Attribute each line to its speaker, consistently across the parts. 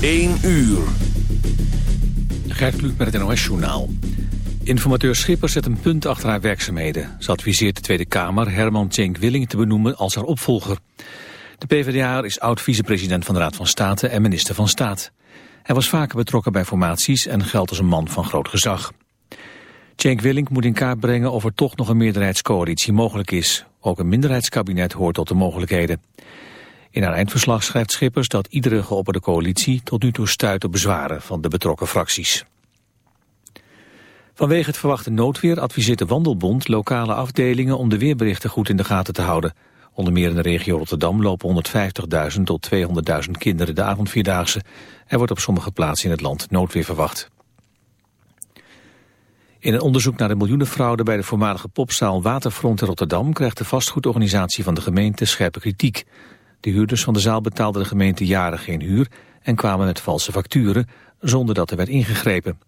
Speaker 1: 1 uur.
Speaker 2: Gert Kluk met het NOS-journaal. Informateur Schipper zet een punt achter haar werkzaamheden. Ze adviseert de Tweede Kamer Herman Cenk Willing te benoemen als haar opvolger. De PvdA is oud-vicepresident van de Raad van State en minister van Staat. Hij was vaker betrokken bij formaties en geldt als een man van groot gezag. Cenk Willink moet in kaart brengen of er toch nog een meerderheidscoalitie mogelijk is. Ook een minderheidskabinet hoort tot de mogelijkheden. In haar eindverslag schrijft Schippers dat iedere geopperde coalitie tot nu toe stuit op bezwaren van de betrokken fracties. Vanwege het verwachte noodweer adviseert de Wandelbond lokale afdelingen om de weerberichten goed in de gaten te houden. Onder meer in de regio Rotterdam lopen 150.000 tot 200.000 kinderen de avondvierdaagse. Er wordt op sommige plaatsen in het land noodweer verwacht. In een onderzoek naar de miljoenenfraude bij de voormalige popzaal Waterfront in Rotterdam krijgt de vastgoedorganisatie van de gemeente scherpe kritiek. De huurders van de zaal betaalden de gemeente jaren geen huur en kwamen met valse facturen zonder dat er werd ingegrepen.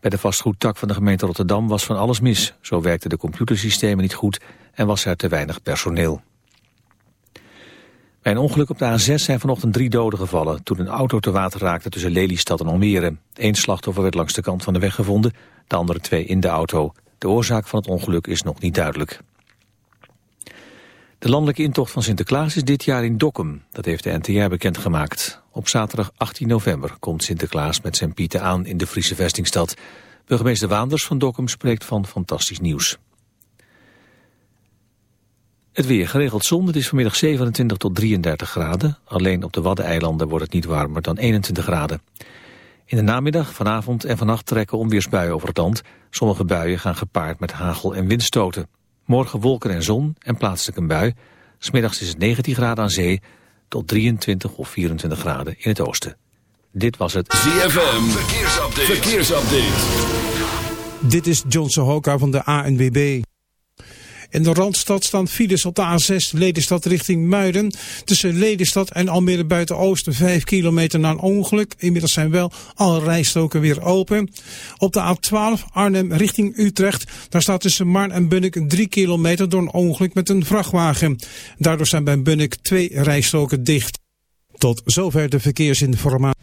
Speaker 2: Bij de vastgoedtak van de gemeente Rotterdam was van alles mis. Zo werkten de computersystemen niet goed en was er te weinig personeel. Bij een ongeluk op de A6 zijn vanochtend drie doden gevallen... toen een auto te water raakte tussen Lelystad en Almere. Eén slachtoffer werd langs de kant van de weg gevonden, de andere twee in de auto. De oorzaak van het ongeluk is nog niet duidelijk. De landelijke intocht van Sinterklaas is dit jaar in Dokkum. Dat heeft de NTR bekendgemaakt. Op zaterdag 18 november komt Sinterklaas met zijn pieten aan in de Friese vestingstad. Burgemeester Waanders van Dokkum spreekt van fantastisch nieuws. Het weer geregeld zon. Het is vanmiddag 27 tot 33 graden. Alleen op de Waddeneilanden wordt het niet warmer dan 21 graden. In de namiddag, vanavond en vannacht trekken onweersbuien over het land. Sommige buien gaan gepaard met hagel en windstoten. Morgen wolken en zon en plaatselijk een bui. Smiddags is het 19 graden aan zee tot 23 of 24 graden in het oosten. Dit was het
Speaker 1: ZFM Verkeersupdate. Verkeersupdate.
Speaker 3: Dit is John Sohoka van de ANWB. In de Randstad staan files op de A6 Ledenstad richting Muiden. Tussen Ledenstad en Almere Buiten-Oosten 5 kilometer na een ongeluk. Inmiddels zijn wel alle rijstroken weer open. Op de A12 Arnhem richting Utrecht. Daar staat tussen Marn en Bunnik 3 kilometer door een ongeluk met een vrachtwagen. Daardoor zijn bij Bunnik twee rijstroken dicht. Tot zover de verkeersinformatie.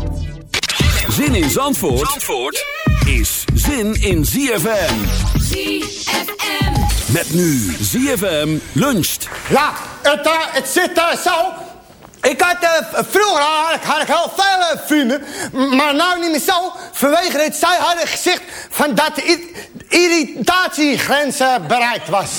Speaker 1: Zin in Zandvoort, Zandvoort is zin in ZFM.
Speaker 4: ZFM.
Speaker 1: Met nu ZFM luncht.
Speaker 5: Ja, het, eh, het zit eh, zo. Ik had, eh, vroeger had ik, had ik heel veel vrienden, maar nou niet meer zo. Vanwege het zij hadden gezegd van dat de ir- irritatiegrens eh, bereikt was.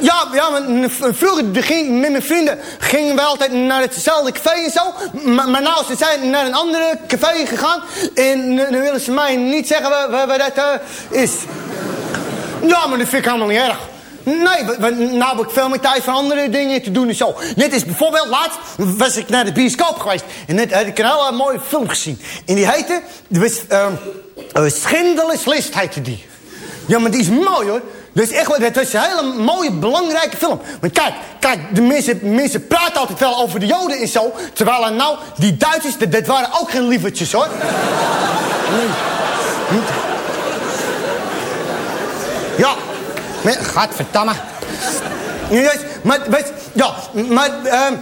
Speaker 5: Ja, ja, maar n- v- vroeger ging, met mijn vrienden gingen we altijd naar hetzelfde café en zo. Maar, maar nou, ze zijn naar een andere café gegaan. En nu willen ze mij niet zeggen waar, dat eh, is. Ja, maar dat vind ik helemaal niet erg. Nee, want- nou heb ik veel meer tijd voor andere dingen te doen en zo. Net is bijvoorbeeld laatst was ik naar de bioscoop geweest. En net had ik een hele mooie film gezien. En die heette, was, ehm eh, Schindler's List heette die. Ja, maar die is mooi hoor. Is echt dat is een hele mooie, belangrijke film. Maar kijk, kijk, de mensen, mensen praten altijd wel over de Joden en zo. Terwijl er nou, die Duitsers, dat, dat waren ook geen lievertjes hoor. Nee. Ja. Ja, juist, maar, weet, ja, maar, ehm,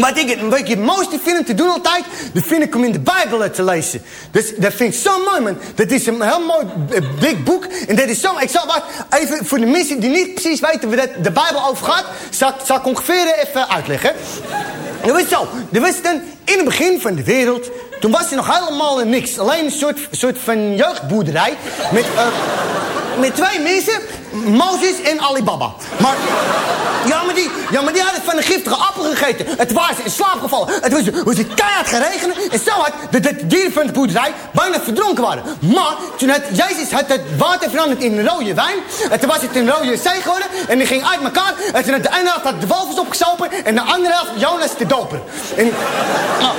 Speaker 5: wat ik, het- wat ik het mooiste vind te doen altijd, dat vind ik om in de Bijbel te lezen. Dus dat vind ik zo mooi, man. Dat is een heel mooi eh, dik boek. En dat is zo, ik zal wat, even voor de mensen die niet precies weten waar dat de Bijbel over gaat, zal, zal ik ongeveer even uitleggen. Dat was zo, er was in het begin van de wereld, toen was er nog helemaal niks. Alleen een soort, soort van jeugdboerderij met... eh, met twee mensen, Mozes en Alibaba. Maar, ja, maar, die, ja, hadden van een giftige appel gegeten. Het ze in slaap gevallen. Het was, was het keihard geregenen. En zo hard dat de dieren van de boerderij bijna verdronken waren. Maar toen had Jezus had het water veranderd in rode wijn. En toen was het een rode zee geworden. En die ging uit elkaar. En toen had de ene helft had de walvis opgesopen. En de andere helft Jonas de doper. En, nou,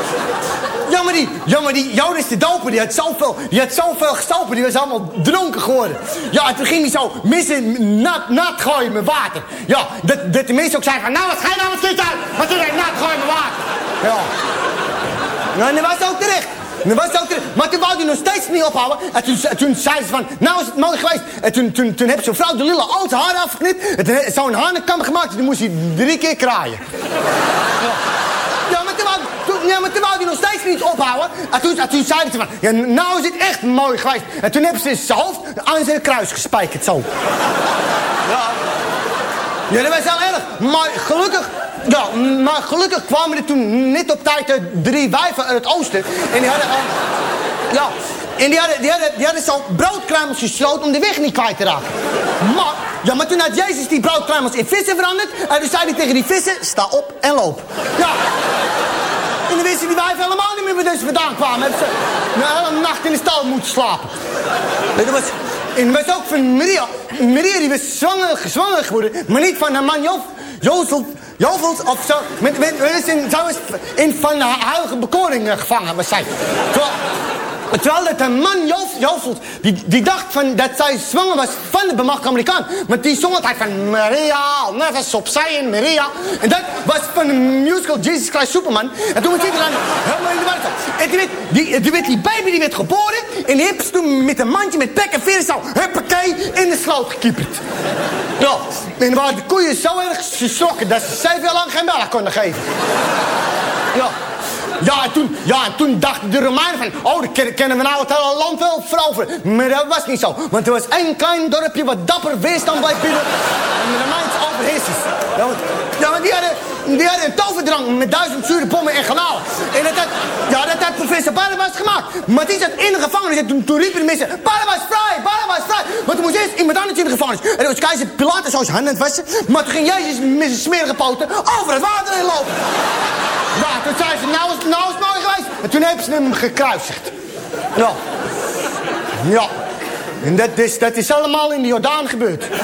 Speaker 5: ja, maar die, ja, maar die de Doper, die had zoveel, die had zoveel gestopen. Die was allemaal dronken geworden. Ja, en toen ging hij zo missen nat, nat gooien met water. Ja, dat, dat de mensen ook zeiden van, nou, wat ga je nou met uit? Want toen nat gooien met water. Ja. Nou, en dat was ook terecht. Dat was ook terecht. Maar toen wou hij nog steeds niet ophouden. En toen, en toen zei ze van, nou is het mooi geweest. En toen, toen, toen heb zo'n vrouw de lille al haar afgeknipt. Zo'n hanenkam gemaakt. En toen moest hij drie keer kraaien maar toen wou, toen, ja, maar toen wou hij nog steeds niet ophouden. En toen, en toen zeiden ze van, ja, nou is het echt mooi geweest. En toen hebben ze zijn hoofd aan zijn kruis gespijkerd, zo. Ja. Ja, dat was heel erg. Maar gelukkig, ja, maar gelukkig kwamen er toen net op tijd eh, drie wijven uit het oosten. En die hadden, ja, en die hadden, die hadden, die hadden zo broodkruimels gesloten om de weg niet kwijt te raken. Maar, ja, maar toen had Jezus die broodkruimels in vissen veranderd. En toen zei hij tegen die vissen, sta op en loop. Ja. En dan wisten die wijven helemaal niet meer waar deze vandaan kwamen. Hebben ze een hele nacht in de stal moeten slapen. Nee, dat was, en dat was ook van Maria. Maria die was zwanger, zwanger geworden, maar niet van haar man Jof, Jozef, Jovels of zo. Met, met, met, in, zo is in van de heilige bekoring gevangen was zij. Terwijl, terwijl dat een man Jovels, die, die dacht van dat zij zwanger was van de bemachtigde Amerikaan. Maar die zong altijd van Maria, als opzij in Maria. En dat was van de musical Jesus Christ Superman. En toen was iedereen helemaal in de war. En toen werd die, werd die baby die werd geboren. En die ze toen met een mandje met pek en veren zo, huppakee, in de sloot gekieperd. Ja, en dan waren de koeien zo erg geschrokken dat ze zeven jaar lang geen melk konden geven. Ja. Ja, en toen, ja, en toen dachten de Romeinen van... oh, dan ken- kennen we nou het hele land wel veroveren. Maar dat was niet zo. Want er was één klein dorpje wat dapper weerstand bleef bieden... en de. Ja, want, ja, want die hadden, die hadden een toverdrank met duizend zure bommen en garnalen. En dat had, dat had professor Barnabas gemaakt. Maar die zat in de gevangenis en toen, toen riepen de mensen... Barnabas vrij, Barnabas vrij. Want er moest eerst iemand in de gevangenis. En dat was keizer Pilatus zo zijn handen wassen. Maar toen ging Jezus met zijn smerige poten over het water heen lopen. Ja, toen zei ze, nou is, nou is mooi geweest. En toen hebben ze hem gekruisigd. Ja. Ja. En dat is, dat is allemaal in de Jordaan gebeurd. Ja.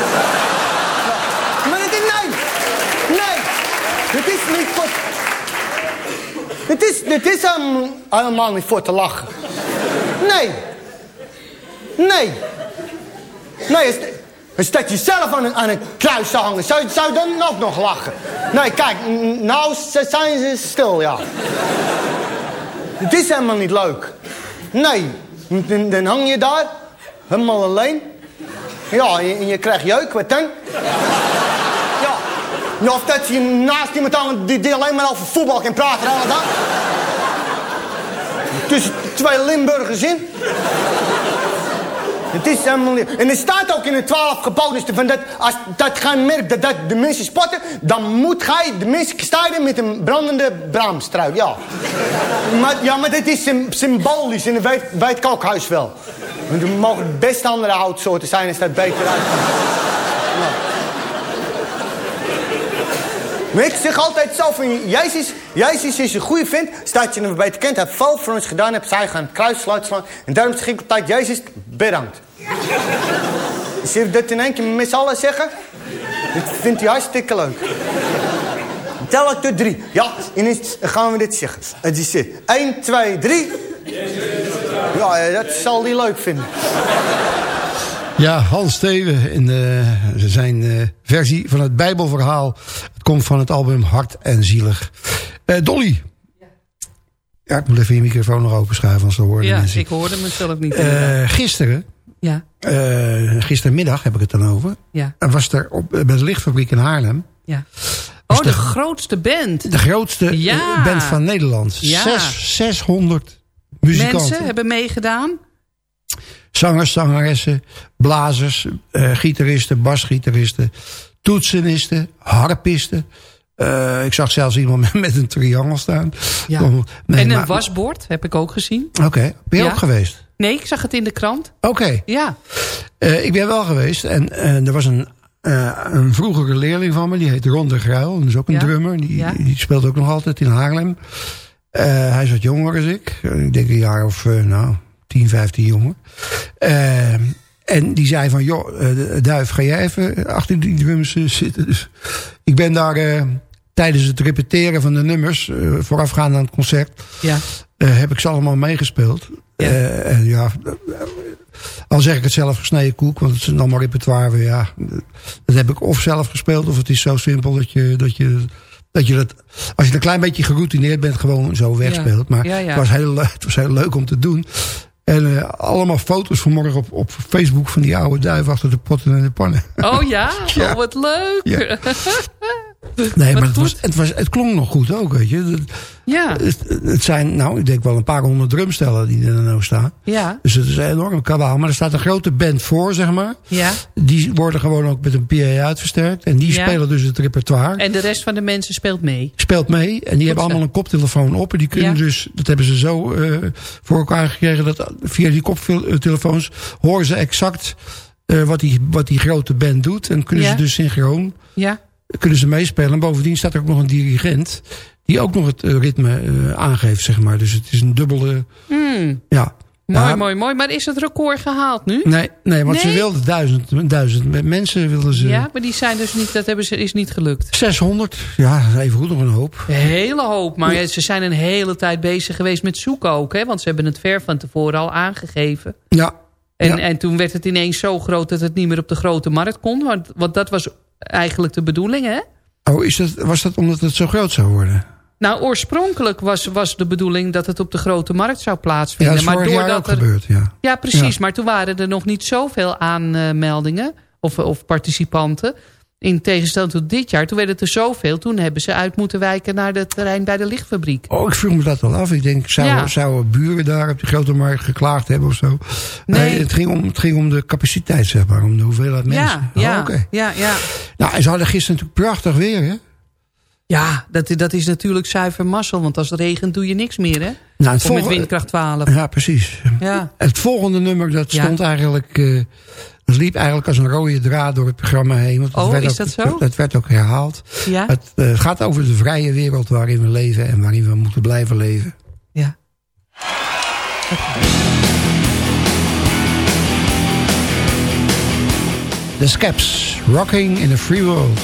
Speaker 5: Maar het is, nee. Nee. Het is niet. Het is, het is helemaal, niet voor te lachen. Nee. Nee. Nee, als dat je zelf aan een, kruis zou hangen, zou, zou dan ook nog lachen? Nee, kijk, nou zijn ze stil, ja. Het is helemaal niet leuk. Nee, dan, hang je daar, helemaal alleen. Ja, en je, je krijgt jeuk, wat dan? Of dat je naast iemand aan die, die alleen maar over voetbal kan praten, hele dag. Tussen twee Limburgers in. Het is helemaal niet... En er staat ook in de twaalf geboden van dat als dat gij merkt dat, dat de mensen spotten, dan moet gij de mensen strijden met een brandende braamstruik. Ja. Maar, ja, maar dit is sym- symbolisch en dat weet, wel. Want er mogen best andere houtsoorten zijn als dat beter uit. Maar ik zeg altijd zo van, Jezus, Jezus is een goede vent. Staat je hem beter kent, hij heeft veel voor ons gedaan, heeft zij gaan kruis sluit slaan. En daarom zeg ik altijd, Jezus, bedankt. Zie je dat in één keer met z'n allen zeggen? Dit vindt hij hartstikke leuk. Tel ik tot drie. Ja, en dan gaan we dit zeggen. Het is dit. 1, 2, 3. Ja, eh, dat zal hij leuk vinden.
Speaker 6: Ja, Hans Steven in de, zijn eh, versie van het Bijbelverhaal. Het komt van het album Hart en Zielig. Eh, Dolly. Ja, ik moet even je microfoon nog openschuiven, anders dan horen
Speaker 7: Ja,
Speaker 6: mensen.
Speaker 7: ik hoorde mezelf niet.
Speaker 6: Eh, gisteren,
Speaker 7: ja,
Speaker 6: eh, gistermiddag heb ik het dan over...
Speaker 7: ja,
Speaker 6: was er op, bij de lichtfabriek in Haarlem...
Speaker 7: ja. Oh, de
Speaker 6: de-
Speaker 7: grootste band.
Speaker 6: de grootste
Speaker 7: Ja.
Speaker 6: band van Nederland.
Speaker 7: Ja.
Speaker 6: Zes, 600 muzikanten.
Speaker 7: Mensen hebben meegedaan.
Speaker 6: Zangers, zangeressen, blazers, gitaristen, basgitaristen, toetsenisten, harpisten. Eh, ik zag zelfs iemand met, een triangel staan.
Speaker 7: Ja.
Speaker 6: Nee,
Speaker 7: en een
Speaker 6: maar-
Speaker 7: wasbord heb ik ook gezien.
Speaker 6: Oké, ben je
Speaker 7: Ja.
Speaker 6: ook geweest?
Speaker 7: Nee, ik zag het in de krant.
Speaker 6: Oké,
Speaker 7: Ja,
Speaker 6: Eh, ik ben wel geweest. En eh, er was een, een vroegere leerling van me, die heet Ron de Gruil. Dat is ook een
Speaker 7: Ja.
Speaker 6: drummer, die, die speelt ook nog altijd in Haarlem. Hij is wat jonger dan ik. Ik denk een jaar of, nou, 10, 15 jonger. Eh, en die zei van, joh, eh, Duif, ga jij even achter die drums eh, zitten. Dus ik ben daar eh, tijdens het repeteren van de nummers, eh, voorafgaand aan het concert,
Speaker 7: ja.
Speaker 6: eh, heb ik ze allemaal meegespeeld.
Speaker 7: Ja.
Speaker 6: Eh, en ja, eh, al zeg ik het zelf gesneden koek, want het is allemaal repertoire. Ja, dat heb ik of zelf gespeeld, of het is zo simpel dat je dat, je, dat, je dat als je een klein beetje geroutineerd bent, gewoon zo wegspeelt. Maar
Speaker 7: Ja.
Speaker 6: Het, was heel, het was heel leuk om te doen. En eh, allemaal foto's vanmorgen op, op Facebook van die oude duif achter de potten en de pannen.
Speaker 7: Oh ja?
Speaker 6: Ja.
Speaker 7: Oh, wat leuk.
Speaker 6: Ja. Nee, maar het, was, het, was, het klonk nog goed ook, weet je. Het,
Speaker 7: Ja,
Speaker 6: het, het zijn, nou, ik denk wel een paar honderd drumstellen die er nou staan.
Speaker 7: ja,
Speaker 6: Dus het is een enorm kabaal. Maar er staat een grote band voor, zeg maar.
Speaker 7: ja.
Speaker 6: Die worden gewoon ook met een PA uitversterkt. En die
Speaker 7: Ja.
Speaker 6: spelen dus het repertoire.
Speaker 7: En de rest van de mensen speelt mee.
Speaker 6: Speelt mee. En die hebben allemaal een koptelefoon op. En die kunnen
Speaker 7: Ja.
Speaker 6: dus, dat hebben ze zo eh, voor elkaar gekregen. Dat via die koptelefoons horen ze exact eh, wat, die, wat die grote band doet. En kunnen
Speaker 7: Ja.
Speaker 6: ze dus synchroon
Speaker 7: Ja,
Speaker 6: kunnen ze meespelen. En bovendien staat er ook nog een dirigent. Die ook nog het eh, ritme eh, aangeeft, zeg maar. Dus het is een dubbele,
Speaker 7: Hmm.
Speaker 6: ja.
Speaker 7: mooi,
Speaker 6: Ja,
Speaker 7: mooi, mooi. Maar is het record gehaald nu?
Speaker 6: Nee, nee want ze wilden duizend, duizend mensen wilden ze.
Speaker 7: Ja, maar die zijn dus niet, dat hebben ze, is niet gelukt.
Speaker 6: 600, ja, even goed nog een hoop.
Speaker 7: Een hele hoop, maar ze zijn een hele tijd bezig geweest met zoeken ook. Hè? Want ze hebben het ver van tevoren al aangegeven.
Speaker 6: Ja,
Speaker 7: En,
Speaker 6: Ja.
Speaker 7: en toen werd het ineens zo groot dat het niet meer op de grote markt kon. Want, want dat was eigenlijk de bedoeling, hè?
Speaker 6: oh, is dat, was dat omdat het zo groot zou worden?
Speaker 7: Nou, oorspronkelijk was, was de bedoeling dat het op de grote markt zou
Speaker 6: Ja,
Speaker 7: plaatsvinden.
Speaker 6: dat is vorig jaar ook
Speaker 7: er,
Speaker 6: gebeurd, ja.
Speaker 7: Ja, precies.
Speaker 6: Ja.
Speaker 7: Maar toen waren er nog niet zoveel aanmeldingen of, of participanten. In tegenstelling tot dit jaar. Toen werden het er zoveel. Toen hebben ze uit moeten wijken naar het terrein bij de lichtfabriek.
Speaker 6: Oh, ik vroeg me dat wel af. Ik denk, zouden,
Speaker 7: Ja.
Speaker 6: zouden buren daar op de grote markt geklaagd hebben of zo?
Speaker 7: Nee.
Speaker 6: het, ging om, het ging om de capaciteit, zeg maar. Om de hoeveelheid mensen.
Speaker 7: Ja,
Speaker 6: Oh,
Speaker 7: ja,
Speaker 6: oké.
Speaker 7: ja, ja.
Speaker 6: Nou, en ze hadden gisteren natuurlijk prachtig weer, hè?
Speaker 7: Ja, dat, dat is natuurlijk zuiver mazzel. Want als het regent doe je niks meer, hè?
Speaker 6: Nou, het
Speaker 7: Of met
Speaker 6: volgende-
Speaker 7: windkracht 12.
Speaker 6: Ja, precies.
Speaker 7: Ja.
Speaker 6: Het volgende nummer, dat
Speaker 7: Ja.
Speaker 6: stond eigenlijk... eh, dat liep eigenlijk als een rode draad door het programma heen. Want het
Speaker 7: Oh,
Speaker 6: werd
Speaker 7: is
Speaker 6: ook,
Speaker 7: dat zo?
Speaker 6: Dat werd ook herhaald.
Speaker 7: Ja?
Speaker 6: Het eh, gaat over de vrije wereld waarin we leven... en waarin we moeten blijven leven.
Speaker 7: Ja.
Speaker 6: The Scaps, Rocking in a Free World.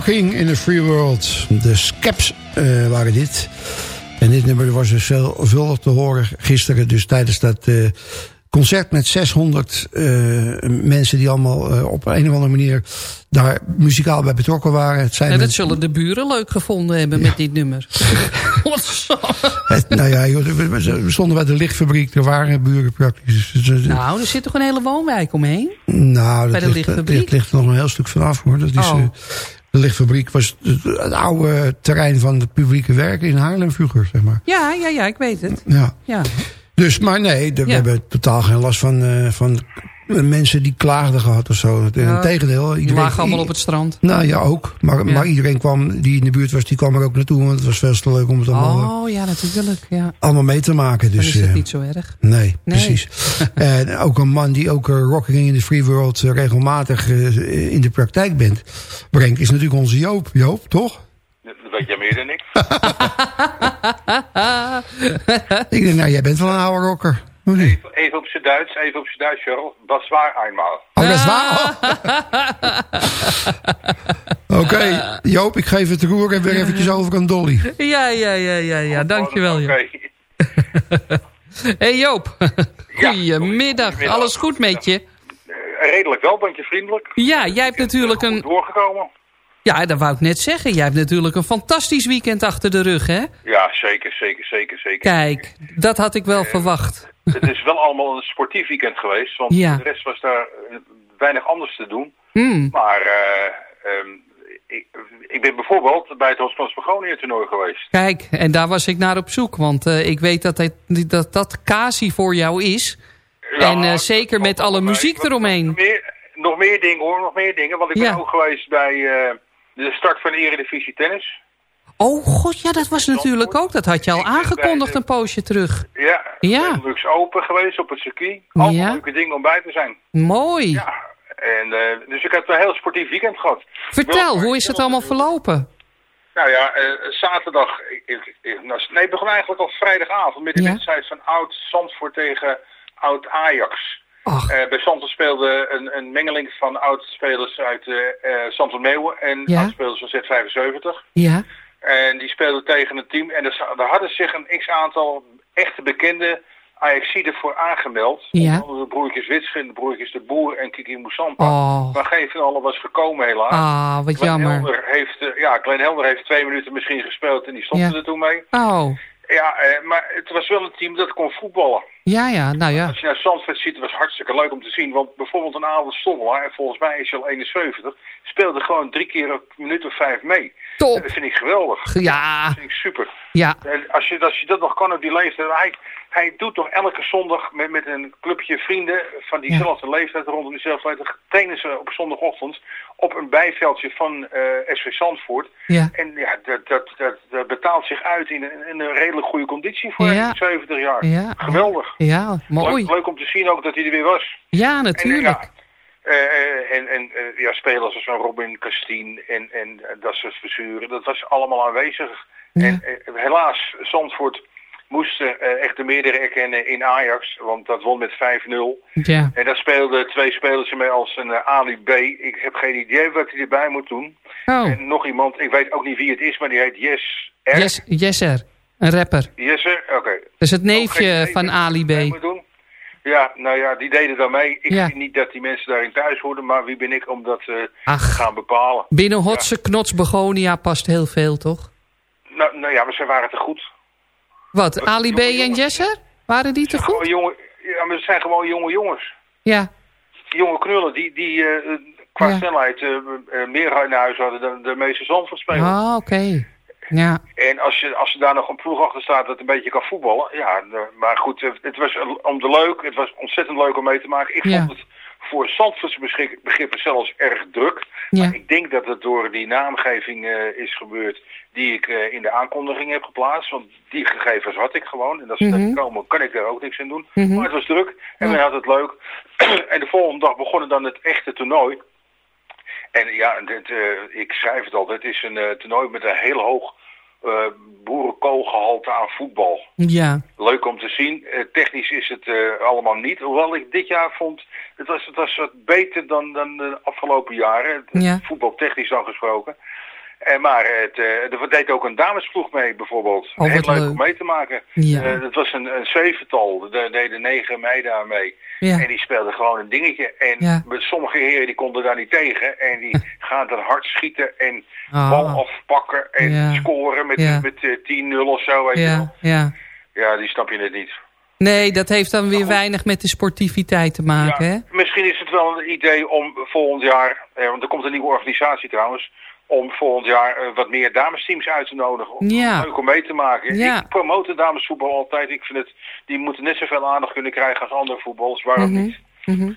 Speaker 6: Rocking in the Free World. De Scaps eh, waren dit. En dit nummer was dus veelvuldig te horen gisteren. Dus tijdens dat eh, concert met 600 eh, mensen... die allemaal op een of andere manier daar muzikaal bij betrokken waren. Het zijn
Speaker 7: En dat zullen de buren leuk gevonden hebben met dit nummer.
Speaker 6: het- nou ja, we- stonden bij de lichtfabriek. Er waren buren praktisch. Dus,
Speaker 7: nou, er zit toch een hele woonwijk omheen?
Speaker 6: Nou,
Speaker 7: Bij
Speaker 6: dat
Speaker 7: de
Speaker 6: ligt,
Speaker 7: lichtfabriek?
Speaker 6: dat ligt er nog een heel stuk vanaf hoor. Dat is,
Speaker 7: Oh.
Speaker 6: Eh, de lichtfabriek was het, het oude terrein van de publieke werken in Haarlem vroeger, zeg maar.
Speaker 7: Ja, ja, ja, ik weet het.
Speaker 6: Ja.
Speaker 7: Ja.
Speaker 6: Dus, maar nee, de- we hebben totaal geen last van, eh, van mensen die klaagden gehad of zo.
Speaker 7: Ja,
Speaker 6: Integendeel.
Speaker 7: Die
Speaker 6: iedereen-
Speaker 7: lagen allemaal op het strand.
Speaker 6: Nou ja, ook. Maar,
Speaker 7: Ja.
Speaker 6: maar iedereen kwam, die in de buurt was, die kwam er ook naartoe. Want het was veel te leuk om het allemaal,
Speaker 7: Oh, ja, natuurlijk. Ja.
Speaker 6: allemaal mee te maken.
Speaker 7: Dan
Speaker 6: Dus,
Speaker 7: is het
Speaker 6: eh,
Speaker 7: niet zo erg.
Speaker 6: Nee, precies. en ook een man die ook eh, Rocking in the Free World eh, regelmatig eh, in de praktijk bent, brengt, is natuurlijk onze Joop. Joop, toch?
Speaker 8: Dat weet jij meer dan ik.
Speaker 6: Ik denk, nou, jij bent wel een oude rocker.
Speaker 8: Even, even op zijn Duits, even op zijn Duits, Charles. Dat is waar eenmaal.
Speaker 6: Oh, dat is waar? Oh. Oké, Joop, ik geef het roer en weer eventjes over aan Dolly.
Speaker 7: Ja, ja, ja, ja, ja. Dankjewel,
Speaker 8: Oké.
Speaker 7: Joop. hey Joop. Goedemiddag. Alles goed met je?
Speaker 8: Eh, Redelijk wel, ben je vriendelijk.
Speaker 7: Ja, jij hebt natuurlijk een...
Speaker 8: doorgekomen.
Speaker 7: Ja, dat wou ik net zeggen. Jij hebt natuurlijk een fantastisch weekend achter de rug, hè?
Speaker 8: Ja, zeker, zeker, zeker, zeker.
Speaker 7: Kijk, dat had ik wel verwacht.
Speaker 8: Het is wel allemaal een sportief weekend geweest, want
Speaker 7: Ja.
Speaker 8: de rest was daar eh, weinig anders te doen.
Speaker 7: Hmm.
Speaker 8: Maar eh, ehm, ik, ik ben bijvoorbeeld bij het Hospans Begonia toernooi geweest.
Speaker 7: Kijk, en daar was ik naar op zoek. Want eh, ik weet dat dat, dat, dat Kasi voor jou is. en zeker met alle muziek eromheen.
Speaker 8: Meer, nog meer dingen hoor, nog meer dingen. Want ik ben
Speaker 7: Ja.
Speaker 8: ook geweest bij de start van de Eredivisie Tennis.
Speaker 7: Oh god, ja, dat was natuurlijk ook. Dat had je al aangekondigd een poosje terug.
Speaker 8: Ja,
Speaker 7: Ja.
Speaker 8: Benelux Open geweest op het circuit. Allemaal
Speaker 7: Ja.
Speaker 8: leuke dingen om bij te zijn.
Speaker 7: Mooi.
Speaker 8: Ja. En, eh, dus ik heb een heel sportief weekend gehad.
Speaker 7: Vertel, hoe is het allemaal verlopen?
Speaker 8: Nou ja, eh, zaterdag, ik, nou, nee, begon eigenlijk al vrijdagavond met de
Speaker 7: Ja.
Speaker 8: wedstrijd van Oud Zandvoort tegen Oud Ajax.
Speaker 7: Ach.
Speaker 8: Eh, bij Zandvoort speelde een, een mengeling van oud-spelers uit eh eh Zandvoort Meeuwen en
Speaker 7: Ja.
Speaker 8: oud-spelers van Z75.
Speaker 7: Ja.
Speaker 8: En die speelden tegen een team en er, er hadden zich een x-aantal echte bekende Ajaxiden voor aangemeld.
Speaker 7: Ja.
Speaker 8: De broertjes Witsche, de broertjes De Boer en Kiki Moussampa.
Speaker 7: Oh.
Speaker 8: Maar geen van allen was gekomen helaas.
Speaker 7: Ah, wat
Speaker 8: Glenn
Speaker 7: jammer.
Speaker 8: Helder heeft, eh, ja, Glenn Helder heeft twee minuten misschien gespeeld en die stopte
Speaker 7: Ja.
Speaker 8: er toen mee.
Speaker 7: Oh,
Speaker 8: Ja, eh, maar het was wel een team dat kon voetballen.
Speaker 7: ja, ja, nou ja.
Speaker 8: Als je naar Zandvoort ziet, het was hartstikke leuk om te zien. Want bijvoorbeeld een Adel Stommelaar, en volgens mij is hij al 71, speelde gewoon drie keer een minuut of vijf mee.
Speaker 7: Top.
Speaker 8: Dat vind ik geweldig.
Speaker 7: Ja,
Speaker 8: Dat vind ik super.
Speaker 7: ja.
Speaker 8: En als je, als je dat nog kan op die leeftijd. Hij, hij doet toch elke zondag met, met een clubje vrienden van diezelfde leeftijd, rondom diezelfde leeftijd, trainen ze op zondagochtend op een bijveldje van eh SV Zandvoort.
Speaker 7: Ja.
Speaker 8: En ja, dat, dat, dat, dat betaalt zich uit in een, in een redelijk goede conditie voor
Speaker 7: Ja.
Speaker 8: een 70 jaar.
Speaker 7: Ja.
Speaker 8: Geweldig.
Speaker 7: Ja, mooi.
Speaker 8: Leuk, leuk om te zien ook dat hij er weer was.
Speaker 7: Ja,
Speaker 8: En,
Speaker 7: natuurlijk.
Speaker 8: ja, eh, eh, en en ja, spelers als Robin Castien en, en dat soort figuren, dat was allemaal aanwezig.
Speaker 7: Ja.
Speaker 8: En helaas, Zandvoort moest eh, echt de meerdere erkennen in Ajax, want dat won met 5-0.
Speaker 7: Ja.
Speaker 8: En daar speelden twee spelers mee als een eh, Ali B. Ik heb geen idee wat hij erbij moet doen.
Speaker 7: Oh,
Speaker 8: En nog iemand, ik weet ook niet wie het is, maar die heet Yes R.
Speaker 7: yes, Jesser, een rapper.
Speaker 8: Yes, R? Oké.
Speaker 7: Is het neefje van Ali B.
Speaker 8: moet doen. Ja, nou ja, die deden daar mee. Ik
Speaker 7: Ja.
Speaker 8: vind niet dat die mensen daarin thuis hoorden, maar wie ben ik om dat eh, te gaan bepalen?
Speaker 7: Binnen Hotse Knots Begonia past heel veel, toch?
Speaker 8: Nou, nou ja, maar ze waren te goed.
Speaker 7: Wat, Ali B en. Jesser? Waren die te
Speaker 8: Gewoon
Speaker 7: goed?
Speaker 8: jonge, ja, maar het zijn gewoon jonge jongens.
Speaker 7: Ja.
Speaker 8: Jonge knullen die, die eh, qua
Speaker 7: Ja.
Speaker 8: snelheid eh, meer naar huis hadden dan de meeste Zandvoortspelers.
Speaker 7: Ah, oké. Ja.
Speaker 8: En als, je, als er daar nog een ploeg achter staat dat een beetje kan voetballen. Ja, maar goed, het was om de leuk. Het was ontzettend leuk om mee te maken. Ik
Speaker 7: Ja.
Speaker 8: vond het voor Zandvoortse begrippen zelfs erg druk.
Speaker 7: Ja.
Speaker 8: Maar ik denk dat het door die naamgeving eh, is gebeurd die ik eh, in de aankondiging heb geplaatst. Want die gegevens had ik gewoon. En als ze
Speaker 7: Mhm.
Speaker 8: daar komen, kan ik daar ook niks aan doen.
Speaker 7: Mhm.
Speaker 8: Maar het was druk en
Speaker 7: Ja.
Speaker 8: men had het leuk. en de volgende dag begon dan het echte toernooi. En ja, dit, eh, ik schrijf het al. Het is een toernooi met een heel hoog eh boerenkoolgehalte aan voetbal.
Speaker 7: Ja.
Speaker 8: Leuk om te zien. Eh, technisch is het eh, allemaal niet. Hoewel ik dit jaar vond, het was, het was wat beter dan, dan de afgelopen jaren.
Speaker 7: Ja.
Speaker 8: Voetbal technisch dan gesproken. En maar het, eh, er deed ook een damesploeg mee bijvoorbeeld.
Speaker 7: Oh,
Speaker 8: Heel leuk,
Speaker 7: leuk.
Speaker 8: om mee te maken.
Speaker 7: Ja.
Speaker 8: Eh, het was een, een zevental. Er deden negen meiden aan mee.
Speaker 7: Ja.
Speaker 8: En die speelden gewoon een dingetje. En
Speaker 7: Ja.
Speaker 8: met sommige heren die konden daar niet tegen. En die gaan er hard schieten en
Speaker 7: Ah.
Speaker 8: bal afpakken en scoren met, met eh, 10-0 of zo. Weet
Speaker 7: Ja, ja.
Speaker 8: ja, die snap je net niet.
Speaker 7: Nee, dat heeft dan weer weinig met de sportiviteit te maken, hè?
Speaker 8: Misschien is het wel een idee om volgend jaar, eh, want er komt een nieuwe organisatie trouwens, om volgend jaar eh, wat meer damesteams uit te nodigen. Om
Speaker 7: Ja.
Speaker 8: Leuk om mee te maken.
Speaker 7: Ja.
Speaker 8: Ik promote damesvoetbal altijd. Ik vind het, die moeten net zoveel aandacht kunnen krijgen als andere voetballers. Waarom
Speaker 7: Mhm.
Speaker 8: niet?
Speaker 7: Mhm.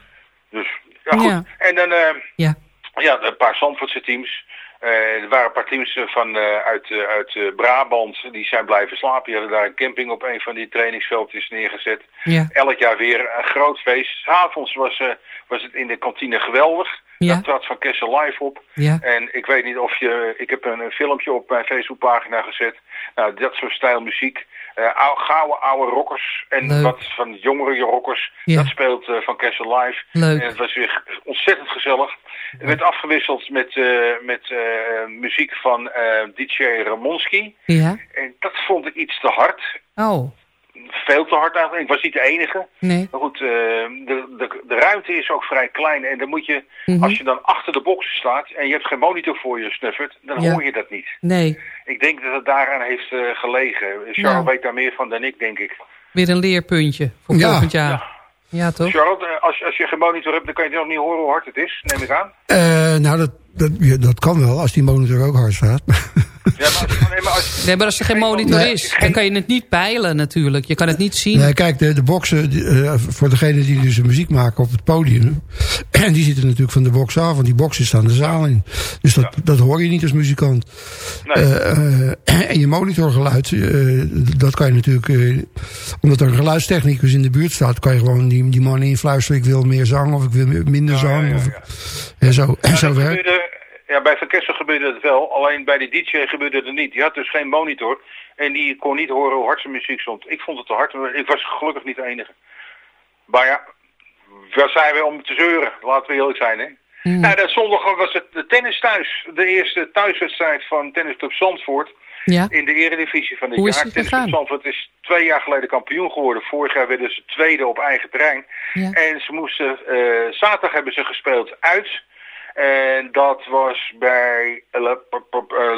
Speaker 8: Dus, ja goed.
Speaker 7: Ja.
Speaker 8: En dan, eh,
Speaker 7: Ja.
Speaker 8: ja, een paar Zandvoortse teams. Eh, er waren een paar teams van, uit, uit Brabant, die zijn blijven slapen. Die hadden daar een camping op een van die trainingsveldjes neergezet.
Speaker 7: Ja.
Speaker 8: Elk jaar weer een groot feest. 's avonds was, was het in de kantine geweldig.
Speaker 7: Ja.
Speaker 8: Dat trad Van Kessel live op.
Speaker 7: Ja.
Speaker 8: En ik weet niet of je... Ik heb een, een filmpje op mijn Facebookpagina gezet. Nou, dat soort stijl muziek. Ou, gouden oude rockers en
Speaker 7: Leuk.
Speaker 8: wat van jongere rockers.
Speaker 7: Ja.
Speaker 8: Dat speelt eh, Van Kessel live.
Speaker 7: Leuk.
Speaker 8: En het was weer ontzettend gezellig. Het werd afgewisseld met, eh, met muziek van DJ Ramonski.
Speaker 7: Ja.
Speaker 8: En dat vond ik iets te hard.
Speaker 7: Oh,
Speaker 8: Veel te hard eigenlijk. Ik was niet de enige.
Speaker 7: nee.
Speaker 8: Maar goed, eh, de, de, de ruimte is ook vrij klein. En dan moet je,
Speaker 7: Mhm.
Speaker 8: als je dan achter de box staat en je hebt geen monitor voor je snuffert, dan
Speaker 7: Ja.
Speaker 8: hoor je dat niet.
Speaker 7: Nee,
Speaker 8: Ik denk dat het daaraan heeft eh, gelegen. Charles
Speaker 7: Nou.
Speaker 8: weet daar meer van dan ik, denk ik.
Speaker 7: weer een leerpuntje voor
Speaker 6: Ja.
Speaker 7: volgend jaar. Ja, toch?
Speaker 8: Charlotte, eh, als, als je geen monitor hebt, dan kan je nog niet horen hoe hard het is, neem ik aan.
Speaker 6: Eh, nou, dat, dat, ja, dat kan wel, als die monitor ook hard staat.
Speaker 8: Ja, maar nee, maar als,
Speaker 7: Nee, maar als er geen monitor
Speaker 6: Nee.
Speaker 7: is, dan kan je het niet peilen natuurlijk. Je kan het niet zien.
Speaker 6: Nee, kijk, de, de boksen, die, eh, voor degene die dus muziek maken op het podium... en die zitten natuurlijk van de box af, want die boksen staan de zaal in. Dus dat, dat hoor je niet als muzikant.
Speaker 8: Nee.
Speaker 6: Eh, eh, en je monitorgeluid, eh, dat kan je natuurlijk... eh, omdat er een geluidstechnicus in de buurt staat... kan je gewoon die, die man influisteren... ik wil meer zang of ik wil minder zang.
Speaker 8: ja,
Speaker 6: of,
Speaker 8: ja.
Speaker 6: En zo, en
Speaker 8: Ja,
Speaker 6: zo werkt
Speaker 8: ja, bij Van Kessel gebeurde het wel, alleen bij de DJ gebeurde het niet. Die had dus geen monitor en die kon niet horen hoe hard zijn muziek stond. Ik vond het te hard, maar ik was gelukkig niet de enige. Maar ja, waar zijn we om te zeuren? Laten we eerlijk zijn, hè?
Speaker 7: Hmm.
Speaker 8: Nou, dat zondag was het de tennis thuis. De eerste thuiswedstrijd van Tennisclub Zandvoort
Speaker 7: Ja.
Speaker 8: in de eredivisie van dit
Speaker 7: Hoe is
Speaker 8: jaar.
Speaker 7: het
Speaker 8: Tennisclub
Speaker 7: gegaan?
Speaker 8: Zandvoort is twee jaar geleden kampioen geworden. Vorig jaar werden ze tweede op eigen terrein.
Speaker 7: Ja.
Speaker 8: En ze moesten, eh, zaterdag hebben ze gespeeld uit. En dat was bij eh,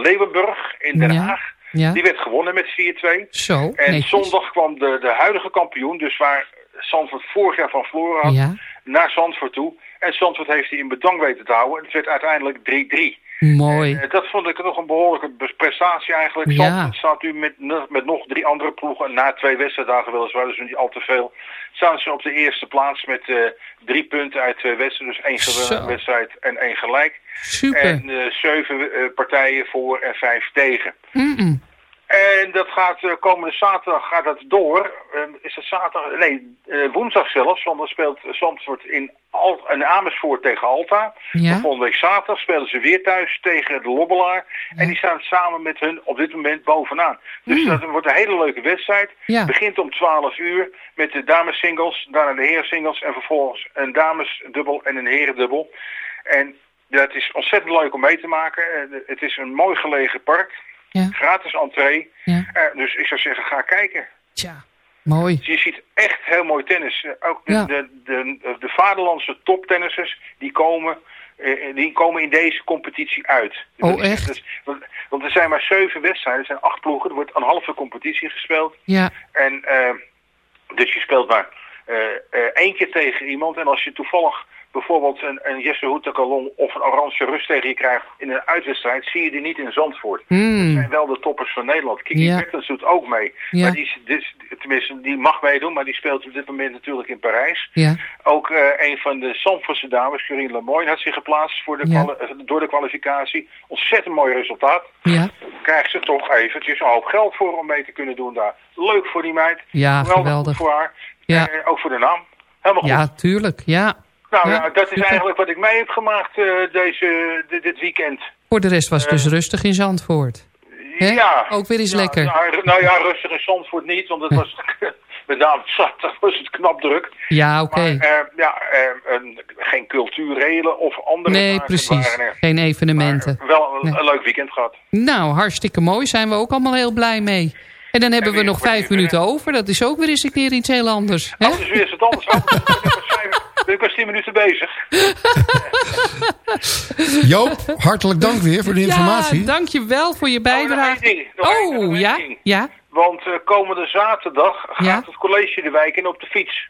Speaker 8: Leeuwenburg in Den. Haag.
Speaker 7: Ja.
Speaker 8: Die werd gewonnen met 4-2.
Speaker 7: Zo,
Speaker 8: En
Speaker 7: netjes.
Speaker 8: zondag kwam de, de huidige kampioen, dus waar Zandvoort vorig jaar van verloren had,
Speaker 7: Ja.
Speaker 8: naar Zandvoort toe. En Zandvoort heeft hij in bedwang weten te houden. Het werd uiteindelijk 3-3.
Speaker 7: Mooi.
Speaker 8: Eh, dat vond ik nog een behoorlijke prestatie eigenlijk.
Speaker 7: Ja.
Speaker 8: Zandvoort staat nu met, met nog drie andere ploegen. Na twee wedstrijddagen weliswaar, dus niet al te veel. Staan ze op de eerste plaats met eh, drie punten uit twee wedstrijden. Dus één gewonnen
Speaker 7: Zo.
Speaker 8: wedstrijd en één gelijk.
Speaker 7: Super.
Speaker 8: En eh, zeven partijen voor en vijf tegen.
Speaker 7: Mm-mm.
Speaker 8: En dat gaat eh, komende zaterdag gaat dat door. Eh, is het zaterdag? Nee, eh, woensdag zelfs. Want dan speelt Zandvoort in, Al in Amersfoort tegen Alta.
Speaker 7: Ja.
Speaker 8: En volgende week zaterdag spelen ze weer thuis tegen de Lobbelaar. En die staan samen met hun op dit moment bovenaan. Dus dat wordt een hele leuke wedstrijd.
Speaker 7: Hmm. Ja.
Speaker 8: Begint om 12 uur met de damessingles, daarna de heerensingles en vervolgens een damesdubbel en een herendubbel. En dat is ontzettend leuk om mee te maken. Eh, Het is een mooi gelegen park.
Speaker 7: Ja.
Speaker 8: Gratis entree.
Speaker 7: Ja.
Speaker 8: Eh, dus ik zou zeggen, ga kijken.
Speaker 7: Tja, mooi.
Speaker 8: Je ziet echt heel mooi tennis. Eh, ook de,
Speaker 7: Ja.
Speaker 8: de, de, de, vaderlandse toptennissers, die komen, eh, die komen in deze competitie uit.
Speaker 7: Oh, echt?
Speaker 8: want, want er zijn maar zeven wedstrijden, er zijn acht ploegen. Er wordt een halve competitie gespeeld.
Speaker 7: Ja.
Speaker 8: En eh, dus je speelt maar eh, eh, één keer tegen iemand. En als je toevallig bijvoorbeeld een, een Jesse Houtakalon of een Oranje Rust tegen je krijgt in een uitwedstrijd, zie je die niet in Zandvoort. Dat
Speaker 7: Mm.
Speaker 8: zijn wel de toppers van Nederland. Kiki
Speaker 7: Ja.
Speaker 8: Bertens doet ook mee.
Speaker 7: Ja.
Speaker 8: Maar die, is- dus, tenminste, die mag meedoen, maar die speelt op dit moment natuurlijk in Parijs.
Speaker 7: Ja.
Speaker 8: Ook eh, een van de Zandvoortse dames, Corine Lemoyne, had zich geplaatst voor de
Speaker 7: Ja.
Speaker 8: eh, door de kwalificatie. Ontzettend mooi resultaat.
Speaker 7: Ja.
Speaker 8: Krijgt ze toch eventjes een hoop geld voor om mee te kunnen doen daar. Leuk voor die meid.
Speaker 7: Ja,
Speaker 8: Geweldig voor haar.
Speaker 7: Ja.
Speaker 8: En ook voor de naam. Helemaal goed.
Speaker 7: Ja, tuurlijk. Ja.
Speaker 8: Nou
Speaker 7: ja,
Speaker 8: ja, dat is eigenlijk wat ik mee heb gemaakt eh, deze, dit, dit weekend.
Speaker 7: Voor de rest was het dus
Speaker 8: Eh.
Speaker 7: rustig in Zandvoort.
Speaker 8: Ja.
Speaker 9: Ook weer eens
Speaker 8: Ja,
Speaker 9: lekker.
Speaker 8: Nou, nou ja, rustig in Zandvoort niet, want het was met name zaterdag was het knap druk.
Speaker 9: Ja, oké.
Speaker 8: Eh, ja, eh, een- geen cultuurrelen of andere
Speaker 9: Nee, precies.
Speaker 8: er.
Speaker 9: Geen evenementen.
Speaker 8: Wel een,
Speaker 9: Nee.
Speaker 8: een leuk weekend gehad.
Speaker 9: Nou, hartstikke mooi. Zijn we ook allemaal heel blij mee. En dan hebben we nog vijf minuten over. Dat is ook weer eens een keer iets heel anders.
Speaker 8: Oh, dus weer is het anders. Oh, ben ik was tien minuten bezig.
Speaker 6: Joop, hartelijk dank weer voor de informatie.
Speaker 9: Ja, dankjewel voor je bijdrage.
Speaker 8: ding, nog één- nog
Speaker 9: Oh,
Speaker 8: één
Speaker 9: ja?
Speaker 8: ding.
Speaker 9: Ja?
Speaker 8: Want eh, komende zaterdag gaat
Speaker 9: Ja.
Speaker 8: het college de wijk in op de fiets.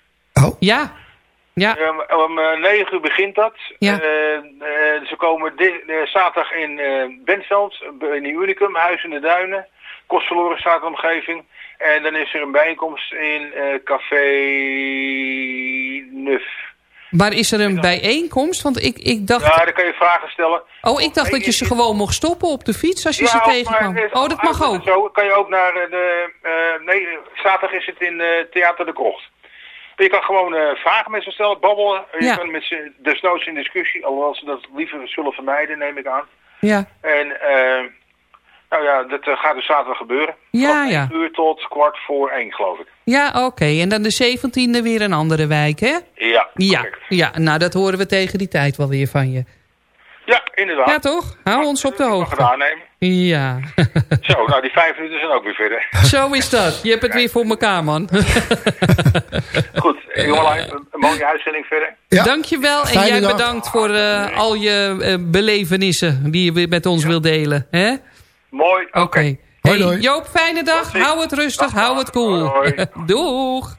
Speaker 9: Ja. Ja.
Speaker 8: Um, om eh, 9 uur begint dat.
Speaker 9: Ja.
Speaker 8: Eh, eh, ze komen eh, zaterdag in eh Bentveld, eh, in de Unicum, Huis in de Duinen. Kostverloren staat de omgeving. En dan is er een bijeenkomst in eh, Café Nuf.
Speaker 9: Maar is er een bijeenkomst? Want ik, ik dacht...
Speaker 8: Ja, daar kan je vragen stellen.
Speaker 9: Oh, ik dacht dat je ze gewoon mocht stoppen op de fiets als je ze tegenkwam. Oh, dat mag ook.
Speaker 8: Zo kan je ook naar eh, de... eh, nee, zaterdag is het in eh, Theater de Krocht. Je kan gewoon vragen met ze stellen, babbelen. Je
Speaker 9: Ja.
Speaker 8: kan met ze desnoods in discussie, alhoewel ze dat liever zullen vermijden, neem ik aan.
Speaker 9: Ja.
Speaker 8: En eh, nou ja, dat eh, gaat dus zaterdag gebeuren.
Speaker 9: Ja,
Speaker 8: Van
Speaker 9: ja.
Speaker 8: uur tot kwart voor één, geloof ik.
Speaker 9: Ja, oké. En dan de 17e weer een andere wijk, hè?
Speaker 8: Ja,
Speaker 9: Ja, ja, nou dat horen we tegen die tijd wel weer van je.
Speaker 8: ja inderdaad.
Speaker 9: Ja, toch? Hou ons op de hoogte.
Speaker 8: aannemen.
Speaker 9: Ja.
Speaker 8: Zo, nou die vijf minuten zijn ook weer verder.
Speaker 9: Zo is dat. Je hebt het weer voor elkaar, man.
Speaker 8: Goed, jongelui, een een mooie uitzending verder.
Speaker 9: Dankjewel. En
Speaker 6: Fijne
Speaker 9: jij
Speaker 6: dag.
Speaker 9: bedankt voor eh, al je eh, belevenissen die je weer met ons wil delen. hè?
Speaker 8: Mooi, oké.
Speaker 6: Hoi,
Speaker 9: Hey,
Speaker 6: hoi.
Speaker 9: Joop, fijne dag. Hou het rustig,
Speaker 8: Dag,
Speaker 9: hou het cool. Doeg.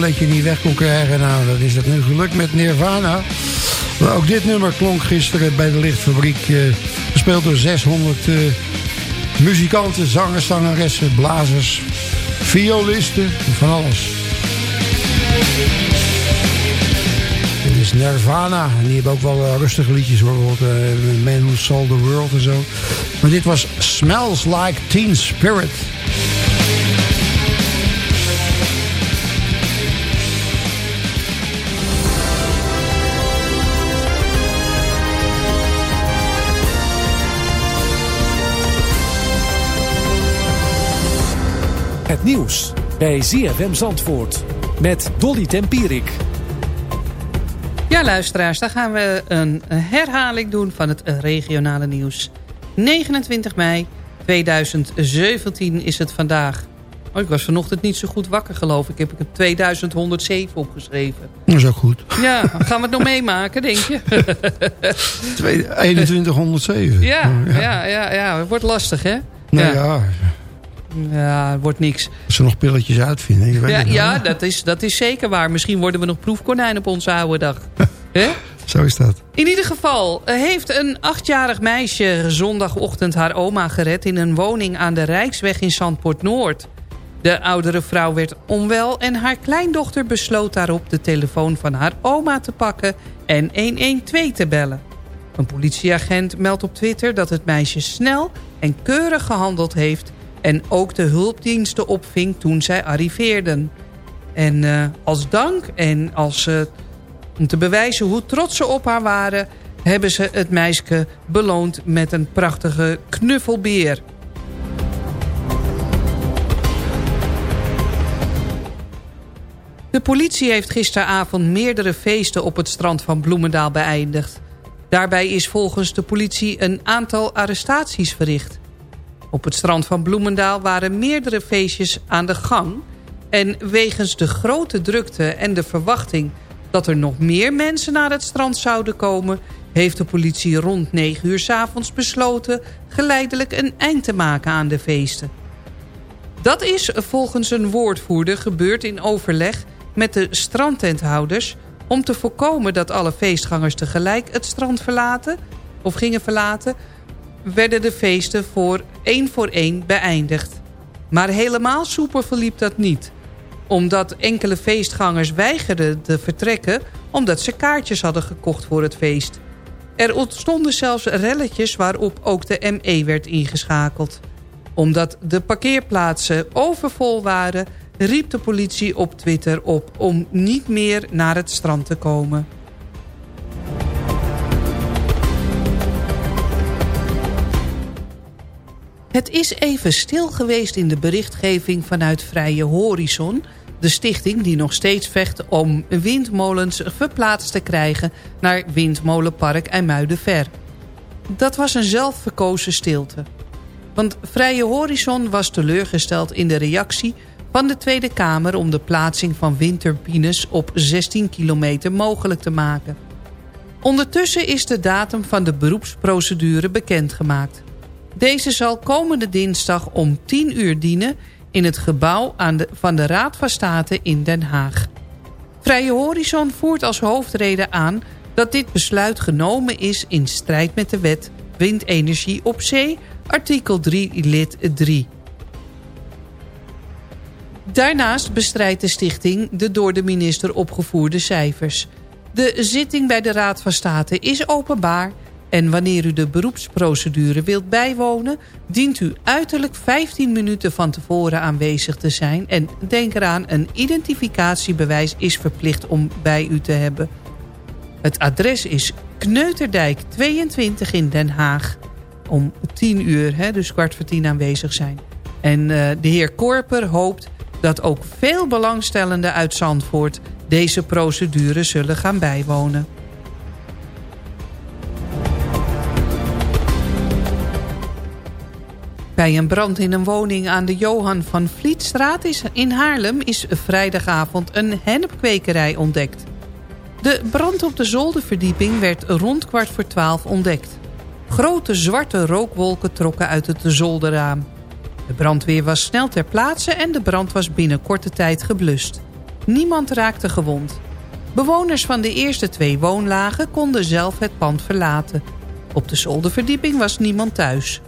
Speaker 6: Het pistoletje niet weg kon krijgen, nou, dan is dat nu gelukt met Nirvana. Maar ook dit nummer klonk gisteren bij de Lichtfabriek. eh, gespeeld door 600 eh, muzikanten, zangers, zangeressen, blazers, violisten, van alles. is Nirvana. En die hebben ook wel eh, rustige liedjes. Bijvoorbeeld Man Who Sold the World en zo. Maar dit was Smells Like Teen Spirit.
Speaker 10: Het nieuws bij ZFM Zandvoort met Dolly Tempierik.
Speaker 7: Ja, luisteraars, dan gaan we een herhaling doen van het regionale nieuws. 29 mei 2017 is het vandaag. Oh, ik was vanochtend niet zo goed wakker, geloof ik. Heb ik het 2107 opgeschreven.
Speaker 6: Dat is ook goed.
Speaker 7: Ja, gaan we het nog meemaken, denk je?
Speaker 6: 2107.
Speaker 7: Ja, ja, ja, ja, het wordt lastig, hè?
Speaker 6: Nou ja.
Speaker 7: Ja, het wordt niks.
Speaker 6: Als ze nog pilletjes uitvinden. Weet
Speaker 7: Ja, ja dat, is, dat is zeker waar. Misschien worden we nog proefkonijn op onze oude dag.
Speaker 6: Zo is dat.
Speaker 7: In ieder geval eh, heeft een achtjarig meisje zondagochtend haar oma gered... in een woning aan de Rijksweg in Zandpoort Noord. De oudere vrouw werd onwel en haar kleindochter besloot daarop... de telefoon van haar oma te pakken en 112 te bellen. Een politieagent meldt op Twitter dat het meisje snel en keurig gehandeld heeft... en ook de hulpdiensten opving toen zij arriveerden. En eh, als dank en als, eh, om te bewijzen hoe trots ze op haar waren... hebben ze het meisje beloond met een prachtige knuffelbeer. De politie heeft gisteravond meerdere feesten op het strand van Bloemendaal beëindigd. Daarbij is volgens de politie een aantal arrestaties verricht. Op het strand van Bloemendaal waren meerdere feestjes aan de gang... en wegens de grote drukte en de verwachting dat er nog meer mensen naar het strand zouden komen... heeft de politie rond 9 uur 's avonds besloten geleidelijk een eind te maken aan de feesten. Dat is volgens een woordvoerder gebeurd in overleg met de strandtenthouders... om te voorkomen dat alle feestgangers tegelijk het strand verlaten... of gingen verlaten... werden de feesten voor één voor één beëindigd. Maar helemaal soepel verliep dat niet. Omdat enkele feestgangers weigerden te vertrekken... omdat ze kaartjes hadden gekocht voor het feest. Er ontstonden zelfs relletjes waarop ook de ME werd ingeschakeld omdat de parkeerplaatsen overvol waren... riep de politie op Twitter op om niet meer naar het strand te komen. Het is even stil geweest in de berichtgeving vanuit Vrije Horizon... de stichting die nog steeds vecht om windmolens verplaatst te krijgen... naar Windmolenpark IJmuidenver. Dat was een zelfverkozen stilte. Want Vrije Horizon was teleurgesteld in de reactie van de Tweede Kamer... om de plaatsing van windturbines op 16 kilometer mogelijk te maken. Ondertussen is de datum van de beroepsprocedure bekendgemaakt. Deze zal komende dinsdag om 10 uur dienen... in het gebouw aan de, van de Raad van State in Den Haag. Vrije Horizon voert als hoofdreden aan... dat dit besluit genomen is in strijd met de wet windenergie op zee artikel 3 lid 3. Daarnaast bestrijdt de stichting de door de minister opgevoerde cijfers. De zitting bij de Raad van State is openbaar... en wanneer u de beroepsprocedure wilt bijwonen... dient u uiterlijk 15 minuten van tevoren aanwezig te zijn... en denk eraan, een identificatiebewijs is verplicht om bij u te hebben. Het adres is Kneuterdijk 22 in Den Haag om 10 uur, hè, dus kwart voor tien aanwezig zijn. En uh, de heer Korper hoopt dat ook veel belangstellenden uit Zandvoort... deze procedure zullen gaan bijwonen. Bij een brand in een woning aan de Johan van Vlietstraat in Haarlem... is vrijdagavond een hennepkwekerij ontdekt. De brand op de zolderverdieping werd rond kwart voor twaalf ontdekt. Grote zwarte rookwolken trokken uit het zolderraam. De brandweer was snel ter plaatse en de brand was binnen korte tijd geblust. Niemand raakte gewond. Bewoners van de eerste twee woonlagen konden zelf het pand verlaten. Op de zolderverdieping was niemand thuis.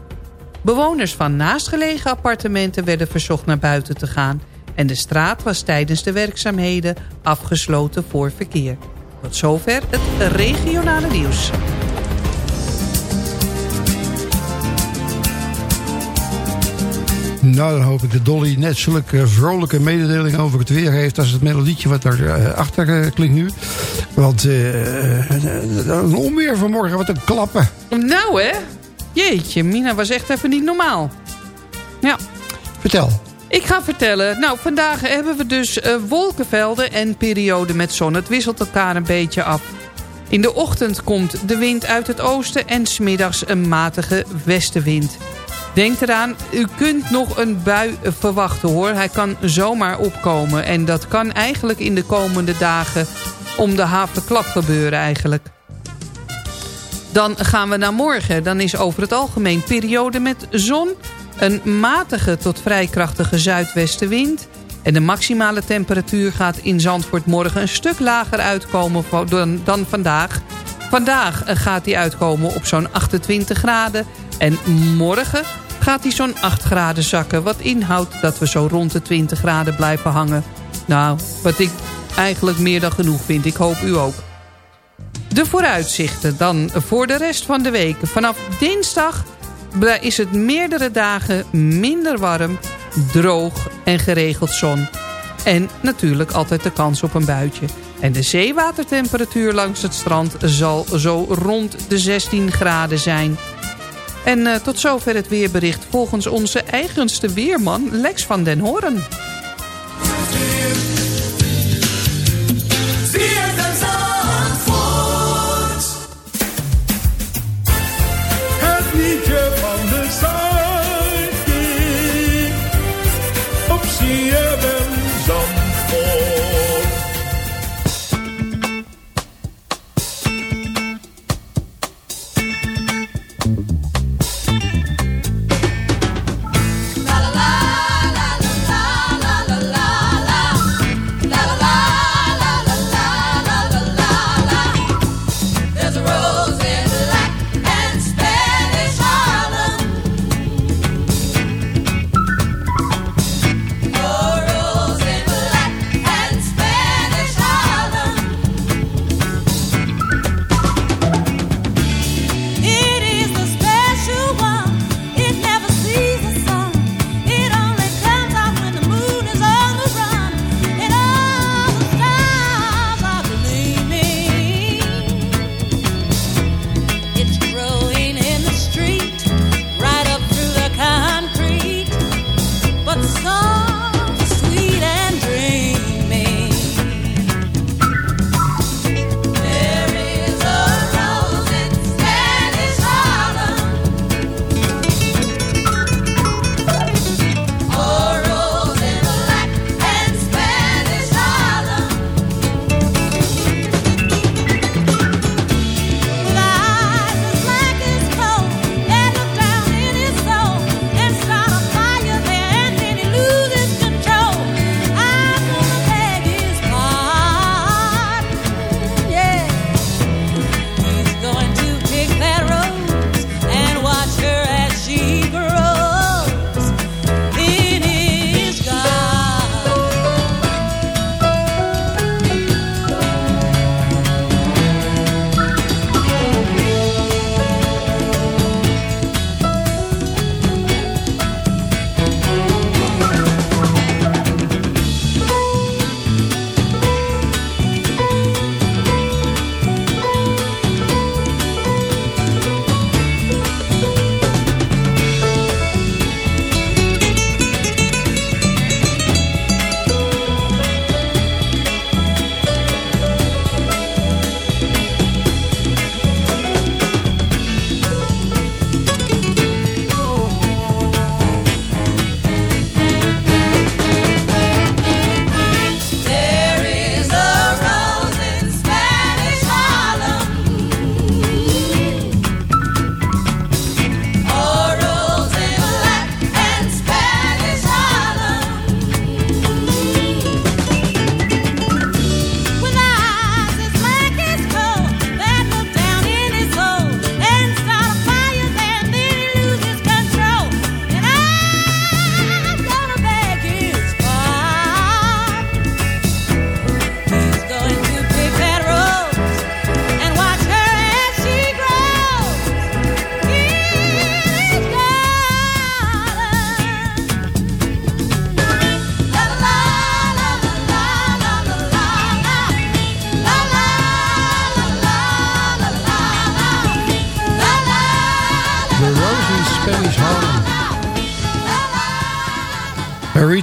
Speaker 7: Bewoners van naastgelegen appartementen werden verzocht naar buiten te gaan... en de straat was tijdens de werkzaamheden afgesloten voor verkeer. Tot zover het regionale nieuws.
Speaker 6: Nou, dan hoop ik dat Dolly net zulke vrolijke mededeling over het weer heeft... als het melodietje wat daarachter achter klinkt nu. Want uh, een onweer vanmorgen, wat een klappen.
Speaker 7: Nou hè, jeetje, Mina was echt even niet normaal. Ja.
Speaker 6: Vertel.
Speaker 7: Ik ga vertellen. Nou, vandaag hebben we dus uh, wolkenvelden en perioden met zon. Het wisselt elkaar een beetje af. In de ochtend komt de wind uit het oosten en smiddags een matige westenwind. Denk eraan, u kunt nog een bui verwachten hoor. Hij kan zomaar opkomen. En dat kan eigenlijk in de komende dagen om de havenklap gebeuren eigenlijk. Dan gaan we naar morgen. Dan is over het algemeen periode met zon. Een matige tot vrij krachtige zuidwestenwind. En de maximale temperatuur gaat in Zandvoort morgen een stuk lager uitkomen dan, vandaag. Vandaag gaat die uitkomen op zo'n 28 graden. En morgen gaat die zo'n 8 graden zakken. Wat inhoudt dat we zo rond de 20 graden blijven hangen. Nou, wat ik eigenlijk meer dan genoeg vind. Ik hoop u ook. De vooruitzichten dan voor de rest van de week. Vanaf dinsdag is het meerdere dagen minder warm, droog en geregeld zon. En natuurlijk altijd de kans op een buitje. En de zeewatertemperatuur langs het strand zal zo rond de 16 graden zijn. En uh, tot zover het weerbericht volgens onze eigenste weerman Lex van den Hoorn.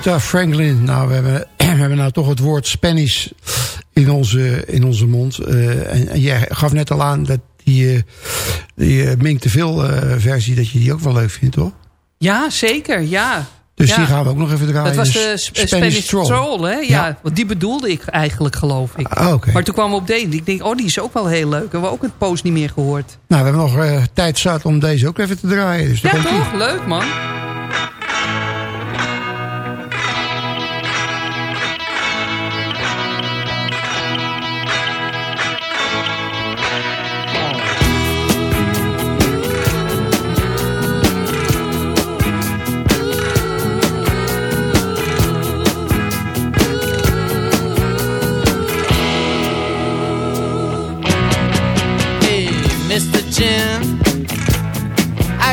Speaker 6: Rita Franklin. Nou, we hebben, we hebben nou toch het woord Spanish in onze, in onze mond. Eh, en, en jij gaf net al aan dat die, eh, die uh, Mink te veel versie, dat je die ook wel leuk vindt, toch?
Speaker 7: Ja, zeker, ja.
Speaker 6: Dus
Speaker 7: ja.
Speaker 6: die gaan we ook nog even draaien.
Speaker 7: Dat was
Speaker 6: Dus
Speaker 7: de Sp-
Speaker 6: Spanish. Stroll,
Speaker 7: hè? Ja,
Speaker 6: Ja.
Speaker 7: want die bedoelde ik eigenlijk, geloof ik.
Speaker 6: Ah, oké.
Speaker 7: Maar toen kwam we op deze. Ik denk, oh, die is ook wel heel leuk. Hebben we ook een poos niet meer gehoord.
Speaker 6: Nou, we hebben nog eh, tijd zat om deze ook even te draaien. Dus
Speaker 7: Ja, toch? Leuk, man.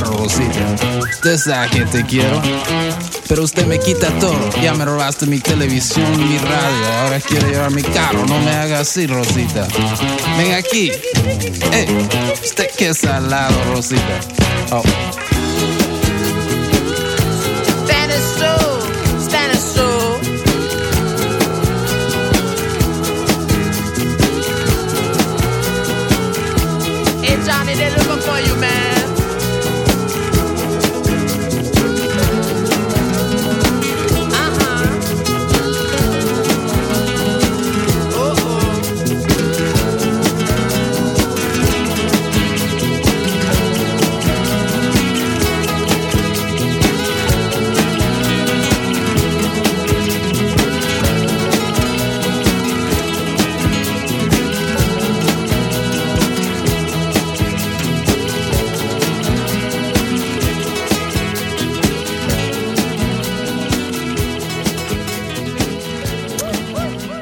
Speaker 11: Rosita? Usted sabe que te quiero, pero usted me quita todo. Ya me robaste mi televisión mi radio. Ahora quiere llevar mi carro. No me haga así, Rosita. Ven aquí. Eh, usted que es al lado, Rosita. Oh.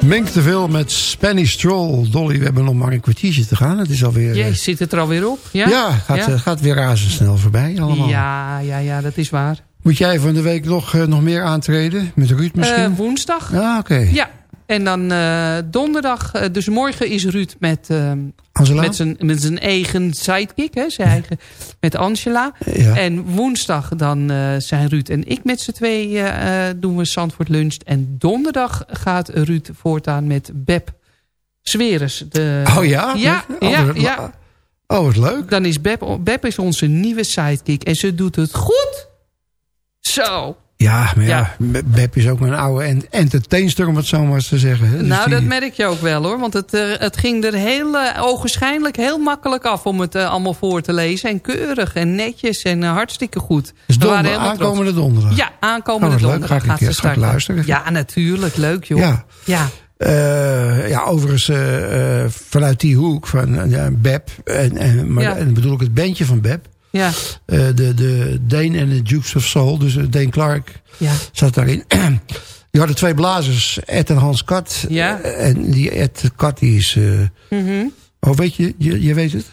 Speaker 6: Mink te veel met Spanish Stroll. Dolly, we hebben nog maar een kwartiertje te gaan. Het is alweer... eh,
Speaker 7: Jee, zit het er alweer op? Ja,
Speaker 6: ja, gaat,
Speaker 7: ja?
Speaker 6: eh, gaat weer razendsnel voorbij allemaal.
Speaker 7: ja, ja, ja, dat is waar.
Speaker 6: Moet jij van de week nog, eh, nog meer aantreden? Met Ruud misschien?
Speaker 7: Eh, woensdag.
Speaker 6: Ja, oké.
Speaker 7: Ja, en dan eh, donderdag, eh, dus morgen is Ruud met, eh, met, zijn, met zijn eigen sidekick, hè, zijn eigen, met Angela.
Speaker 6: Ja.
Speaker 7: En woensdag dan zijn Ruud en ik met z'n twee doen we Zandvoort Lunch. En donderdag gaat Ruud voortaan met Beb Sweres. De,
Speaker 6: Oh ja?
Speaker 7: Ja,
Speaker 6: Oh,
Speaker 7: ja,
Speaker 6: wat-
Speaker 7: ja.
Speaker 6: Oh, wat leuk.
Speaker 7: Dan is Beb, Beb is onze nieuwe sidekick en ze doet het goed. Zo.
Speaker 6: Ja, maar ja, Beb is ook mijn oude en- entertainster, om het zo maar eens te zeggen. Dus
Speaker 7: nou,
Speaker 6: die-
Speaker 7: dat merk je ook wel hoor. Want het, eh, het ging er heel uh, ogenschijnlijk heel makkelijk af om het eh, allemaal voor te lezen. En keurig en netjes en eh, hartstikke goed.
Speaker 6: Dus donder- aankomende
Speaker 7: trots.
Speaker 6: donderdag?
Speaker 7: Ja, aankomende
Speaker 6: Oh,
Speaker 7: donderdag
Speaker 6: Ga ik een
Speaker 7: gaat ze
Speaker 6: ik
Speaker 7: starten.
Speaker 6: luisteren even.
Speaker 7: Ja, natuurlijk. Leuk joh.
Speaker 6: Ja.
Speaker 7: ja.
Speaker 6: Eh, ja, overigens eh, eh, vanuit die hoek van ja, Beb. En, en, maar, en bedoel ik het bandje van Beb.
Speaker 7: Ja.
Speaker 6: Eh, de, de Dane en de Dukes of Soul. Dus eh, Dane Clark
Speaker 7: Ja.
Speaker 6: zat daarin. Die hadden twee blazers, Ed en Hans Kat.
Speaker 7: Ja.
Speaker 6: Eh, En die Ed Kat die is...
Speaker 7: Mhm.
Speaker 6: oh, weet je, je, je weet het?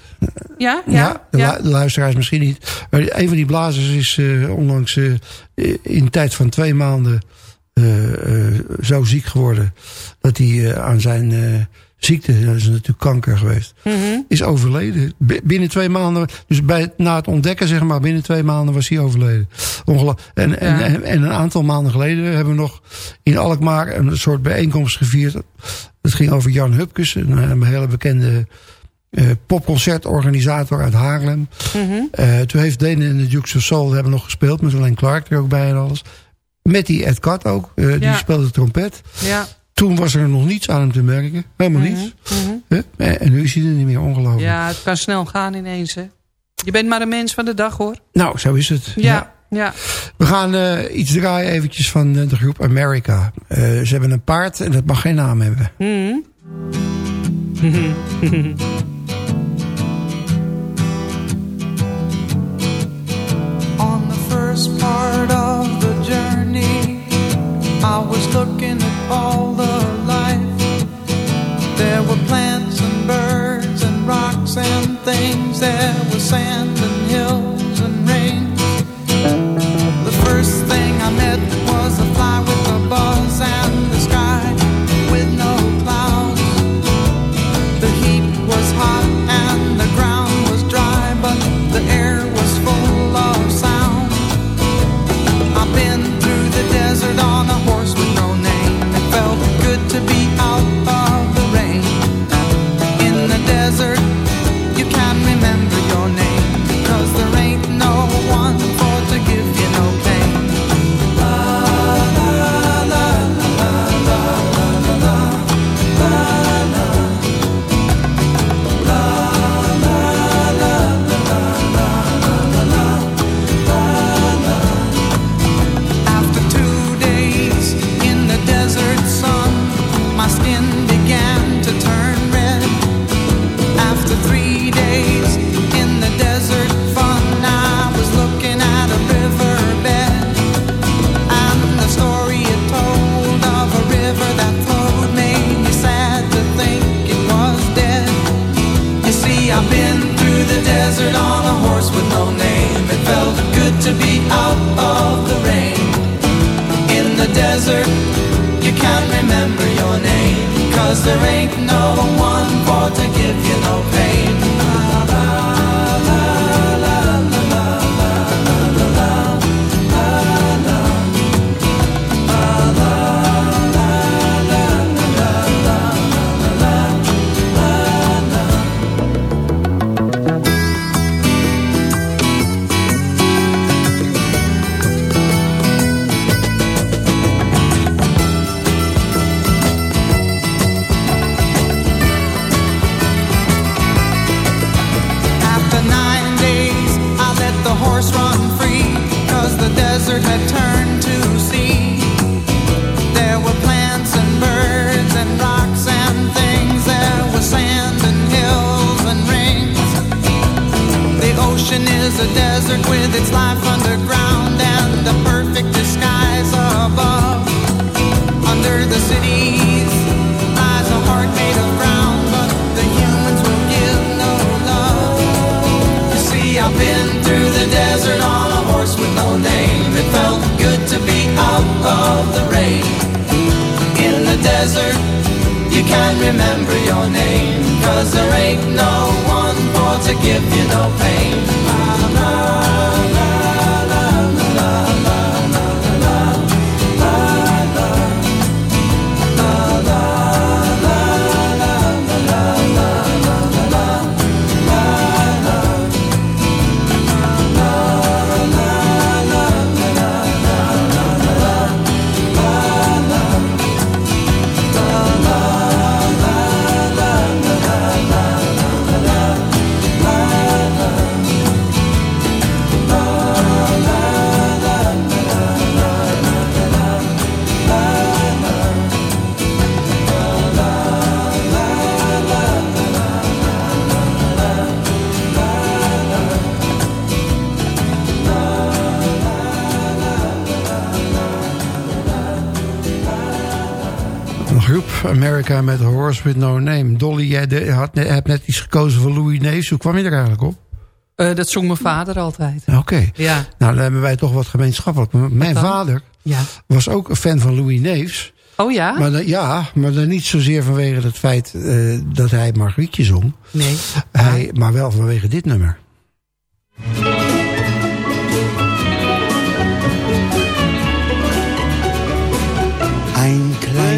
Speaker 7: Ja, ja,
Speaker 6: Ja, de,
Speaker 7: ja.
Speaker 6: lu- de luisteraars misschien niet. Maar een van die blazers is onlangs in de tijd van twee maanden zo ziek geworden... dat hij aan zijn ziekte, dat is natuurlijk kanker geweest,
Speaker 7: Mhm.
Speaker 6: is overleden. B- binnen twee maanden, dus bij, na het ontdekken zeg maar, binnen twee maanden was hij overleden. En, en,
Speaker 7: Ja.
Speaker 6: en, en een aantal maanden geleden hebben we nog in Alkmaar een soort bijeenkomst gevierd. Het ging over Jan Hupkes, een, een hele bekende eh, popconcertorganisator uit Haarlem.
Speaker 7: Mhm.
Speaker 6: Eh, toen heeft Dane en de Dukes of Soul hebben nog gespeeld. Met alleen Clark er ook bij en alles. Met die Ed Cat ook. eh, die speelde trompet.
Speaker 7: Ja.
Speaker 6: Toen was er nog niets aan hem te merken. Helemaal
Speaker 7: Mhm,
Speaker 6: niets.
Speaker 7: mhm.
Speaker 6: Hè? En, en nu is hij er niet meer ongelooflijk.
Speaker 7: Ja, het kan snel gaan ineens, hè. Je bent maar een mens van de dag, hoor.
Speaker 6: Nou, zo is het.
Speaker 7: Ja, ja.
Speaker 6: We gaan eh, iets draaien eventjes van eh, de groep America. Eh, ze hebben een paard en dat mag geen naam hebben.
Speaker 7: Mhm.
Speaker 4: On the first part of the journey, I was looking things. There was sand
Speaker 6: America met Horse With No Name. Dolly, jij de- had, net- hebt net iets gekozen voor Louis Neefs. Hoe kwam je er eigenlijk op?
Speaker 7: Eh, dat zong mijn vader altijd.
Speaker 6: Oké.
Speaker 7: Ja.
Speaker 6: Nou, dan hebben wij toch wat gemeenschappelijk. Mijn vader
Speaker 7: Ja.
Speaker 6: was ook een fan van Louis Neefs.
Speaker 7: Oh ja?
Speaker 6: Maar dan, ja, maar dan niet zozeer vanwege het feit eh, dat hij Margrietje zong.
Speaker 7: Nee.
Speaker 6: Hij, maar wel vanwege dit nummer.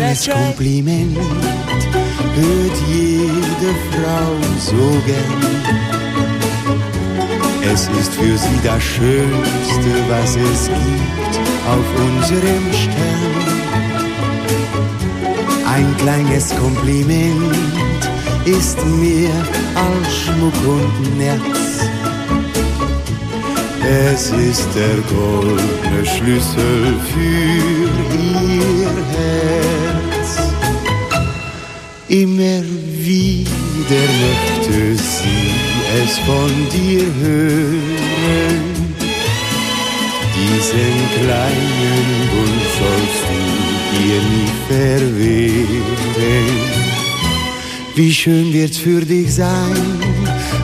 Speaker 12: Kleines Kompliment hört jede Frau so gern. Es ist für sie das Schönste, was es gibt auf unserem Stern. Ein kleines Kompliment ist mehr als Schmuck und Nerz. Es ist der goldene Schlüssel für ihr Herz. Immer wieder möchte sie es von dir hören. Diesen kleinen Wunsch sollst du dir nie verwehren. Wie schön wird's für dich sein,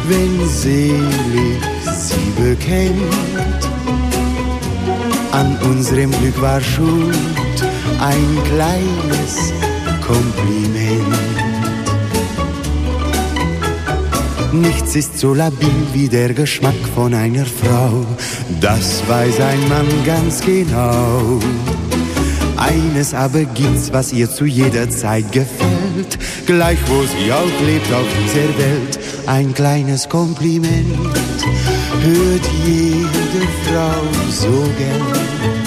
Speaker 12: wenn selig sie bekennt. An unserem Glück war schuld ein kleines Kompliment. Nichts ist so labil wie der Geschmack von einer Frau, das weiß ein Mann ganz genau. Eines aber gibt's, was ihr zu jeder Zeit gefällt, gleich wo sie auch lebt auf dieser Welt. Ein kleines Kompliment hört jede Frau so gern.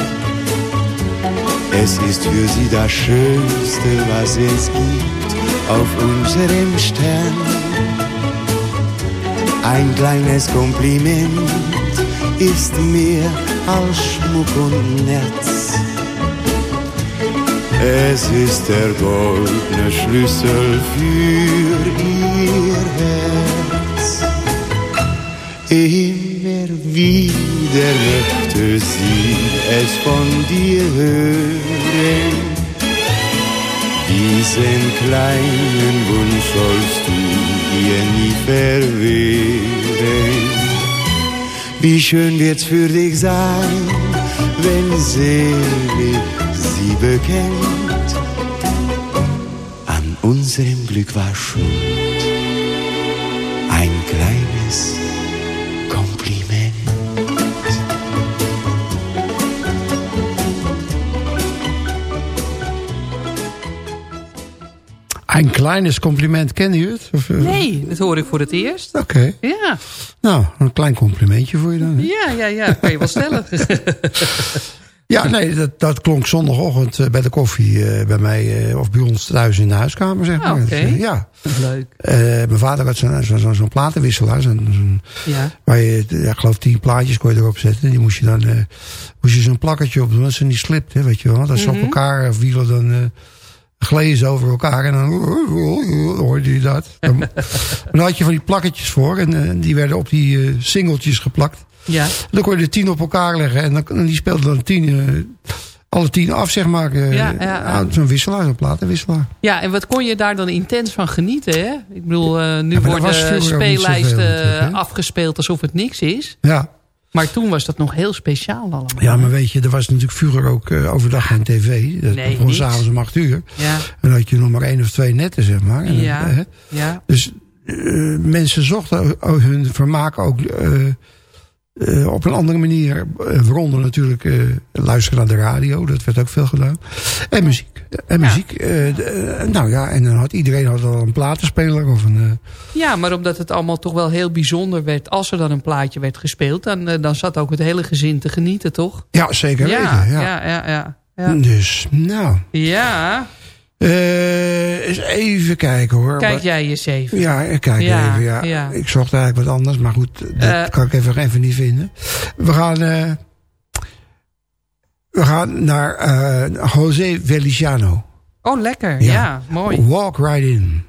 Speaker 12: Es ist für sie das Schönste, was es gibt auf unserem Stern. Ein kleines Kompliment ist mehr als Schmuck und Nerz. Es ist der goldene Schlüssel für ihr Herz. Immer wieder möchte sie es von dir hören. Diesen kleinen Wunsch sollst du dir nie verwehren. Wie schön wird's für dich sein, wenn selig sie bekennt. An unserem Glück war schuld
Speaker 6: Een kleines compliment, kende u het? Of, eh,
Speaker 7: Nee, dat hoor ik voor het eerst.
Speaker 6: Oké.
Speaker 7: Ja,
Speaker 6: Nou, een klein complimentje voor je dan. hè?
Speaker 7: ja, ja, ja. Kan je wel stellen.
Speaker 6: Ja, nee, dat, dat klonk zondagochtend eh, bij de koffie eh, bij mij, of bij ons thuis in de huiskamer, zeg maar.
Speaker 7: Ah, oké.
Speaker 6: Ja.
Speaker 7: Leuk.
Speaker 6: Mijn vader had zo'n zo, zo, zo'n platenwisselaar. Zo'n-
Speaker 7: Ja.
Speaker 6: waar je, ja, ik geloof tien plaatjes kon je erop zetten. Die moest je dan moest je zo'n plakketje op doen, dat ze niet slipt, hè, weet je wel. Dat ze op
Speaker 7: Mhm.
Speaker 6: elkaar wielen, dan gleden ze over elkaar en dan hoorde je dat. Dan, dan had je van die plakketjes voor en eh, die werden op die eh, singeltjes geplakt.
Speaker 7: Ja.
Speaker 6: Dan kon je de tien op elkaar leggen en, dan, en die speelde dan tien, eh, alle tien af, zeg maar.
Speaker 7: Ja, ja,
Speaker 6: Zo'n wisselaar, zo'n platenwisselaar.
Speaker 7: Ja, en wat kon je daar dan intens van genieten, hè? Ik bedoel, nu
Speaker 6: Ja,
Speaker 7: worden speellijsten afgespeeld alsof het niks is.
Speaker 6: Ja.
Speaker 7: Maar toen was dat nog heel speciaal allemaal.
Speaker 6: Ja, maar weet je, er was natuurlijk vroeger ook eh, overdag geen tv. Dat
Speaker 7: Nee,
Speaker 6: begon s'avonds om acht uur.
Speaker 7: Ja.
Speaker 6: En dan had je nog maar één of twee netten, zeg maar. En,
Speaker 7: Ja,
Speaker 6: eh,
Speaker 7: ja.
Speaker 6: Dus eh, mensen zochten hun vermaak ook eh, op een andere manier. Eh, waaronder natuurlijk eh, luisteren naar de radio. Dat werd ook veel gedaan. En muziek. En muziek. nou ja, en dan had iedereen had al een platenspeler of een...
Speaker 7: Ja, maar omdat het allemaal toch wel heel bijzonder werd... als er dan een plaatje werd gespeeld... dan, dan zat ook het hele gezin te genieten, toch?
Speaker 6: ja, zeker weten. Ja.
Speaker 7: ja, ja, ja. Ja.
Speaker 6: Dus, nou...
Speaker 7: Ja.
Speaker 6: Eh, eens even kijken hoor.
Speaker 7: Kijk jij eens even.
Speaker 6: Ja, ik kijk
Speaker 7: Ja,
Speaker 6: even. Ja.
Speaker 7: ja.
Speaker 6: Ik zocht eigenlijk wat anders, maar goed, dat
Speaker 7: Eh.
Speaker 6: kan ik even, even niet vinden. We gaan, eh, we gaan naar José Feliciano.
Speaker 7: Oh, lekker. Ja, mooi.
Speaker 6: Walk right in.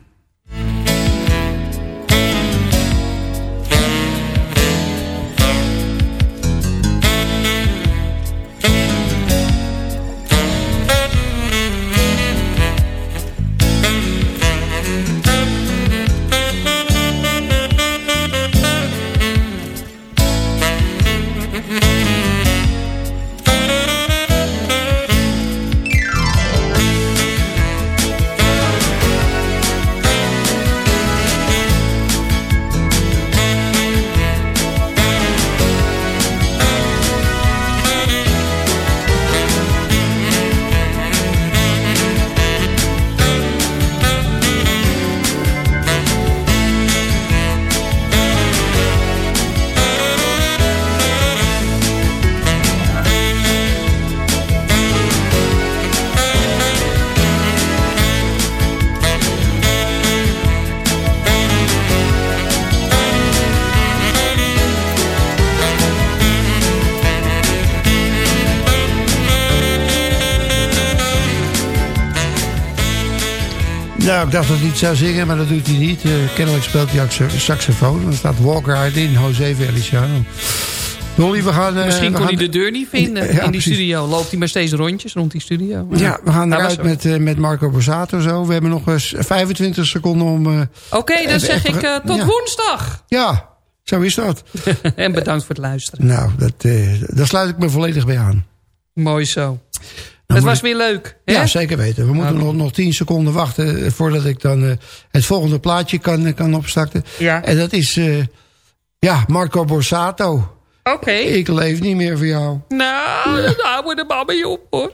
Speaker 6: Dacht dat hij het zou zingen, maar dat doet hij niet. Eh, kennelijk speelt hij saxofoon. Er staat Walker Hard in, José Feliciano. Dolly, we gaan... eh,
Speaker 7: Misschien
Speaker 6: we
Speaker 7: kon
Speaker 6: gaan-
Speaker 7: hij de deur niet vinden
Speaker 6: Ja,
Speaker 7: in die
Speaker 6: precies.
Speaker 7: studio. Loopt hij maar steeds rondjes rond die studio.
Speaker 6: Ja, we gaan eruit met, eh, met Marco Borsato zo. We hebben nog eens 25 seconden om...
Speaker 7: Oké, dan zeg ik
Speaker 6: even-
Speaker 7: tot
Speaker 6: ja.
Speaker 7: woensdag.
Speaker 6: Ja, zo is dat.
Speaker 7: en bedankt voor het luisteren.
Speaker 6: Nou, dat, daar sluit ik me volledig bij aan.
Speaker 7: Mooi zo. Het was
Speaker 6: ik-
Speaker 7: weer leuk. Hè?
Speaker 6: Ja, zeker weten. We moeten
Speaker 7: Ah.
Speaker 6: nog, nog 10 seconden wachten eh, voordat ik dan eh, het volgende plaatje kan, eh, kan opstarten.
Speaker 7: Ja.
Speaker 6: En dat is, ja, Marco Borsato.
Speaker 7: Oké.
Speaker 6: Ik leef niet meer voor jou.
Speaker 7: Nou, dan houden we de mee op hoor.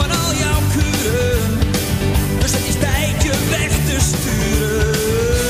Speaker 9: van al jouw kuren, dus het is tijd je weg te sturen.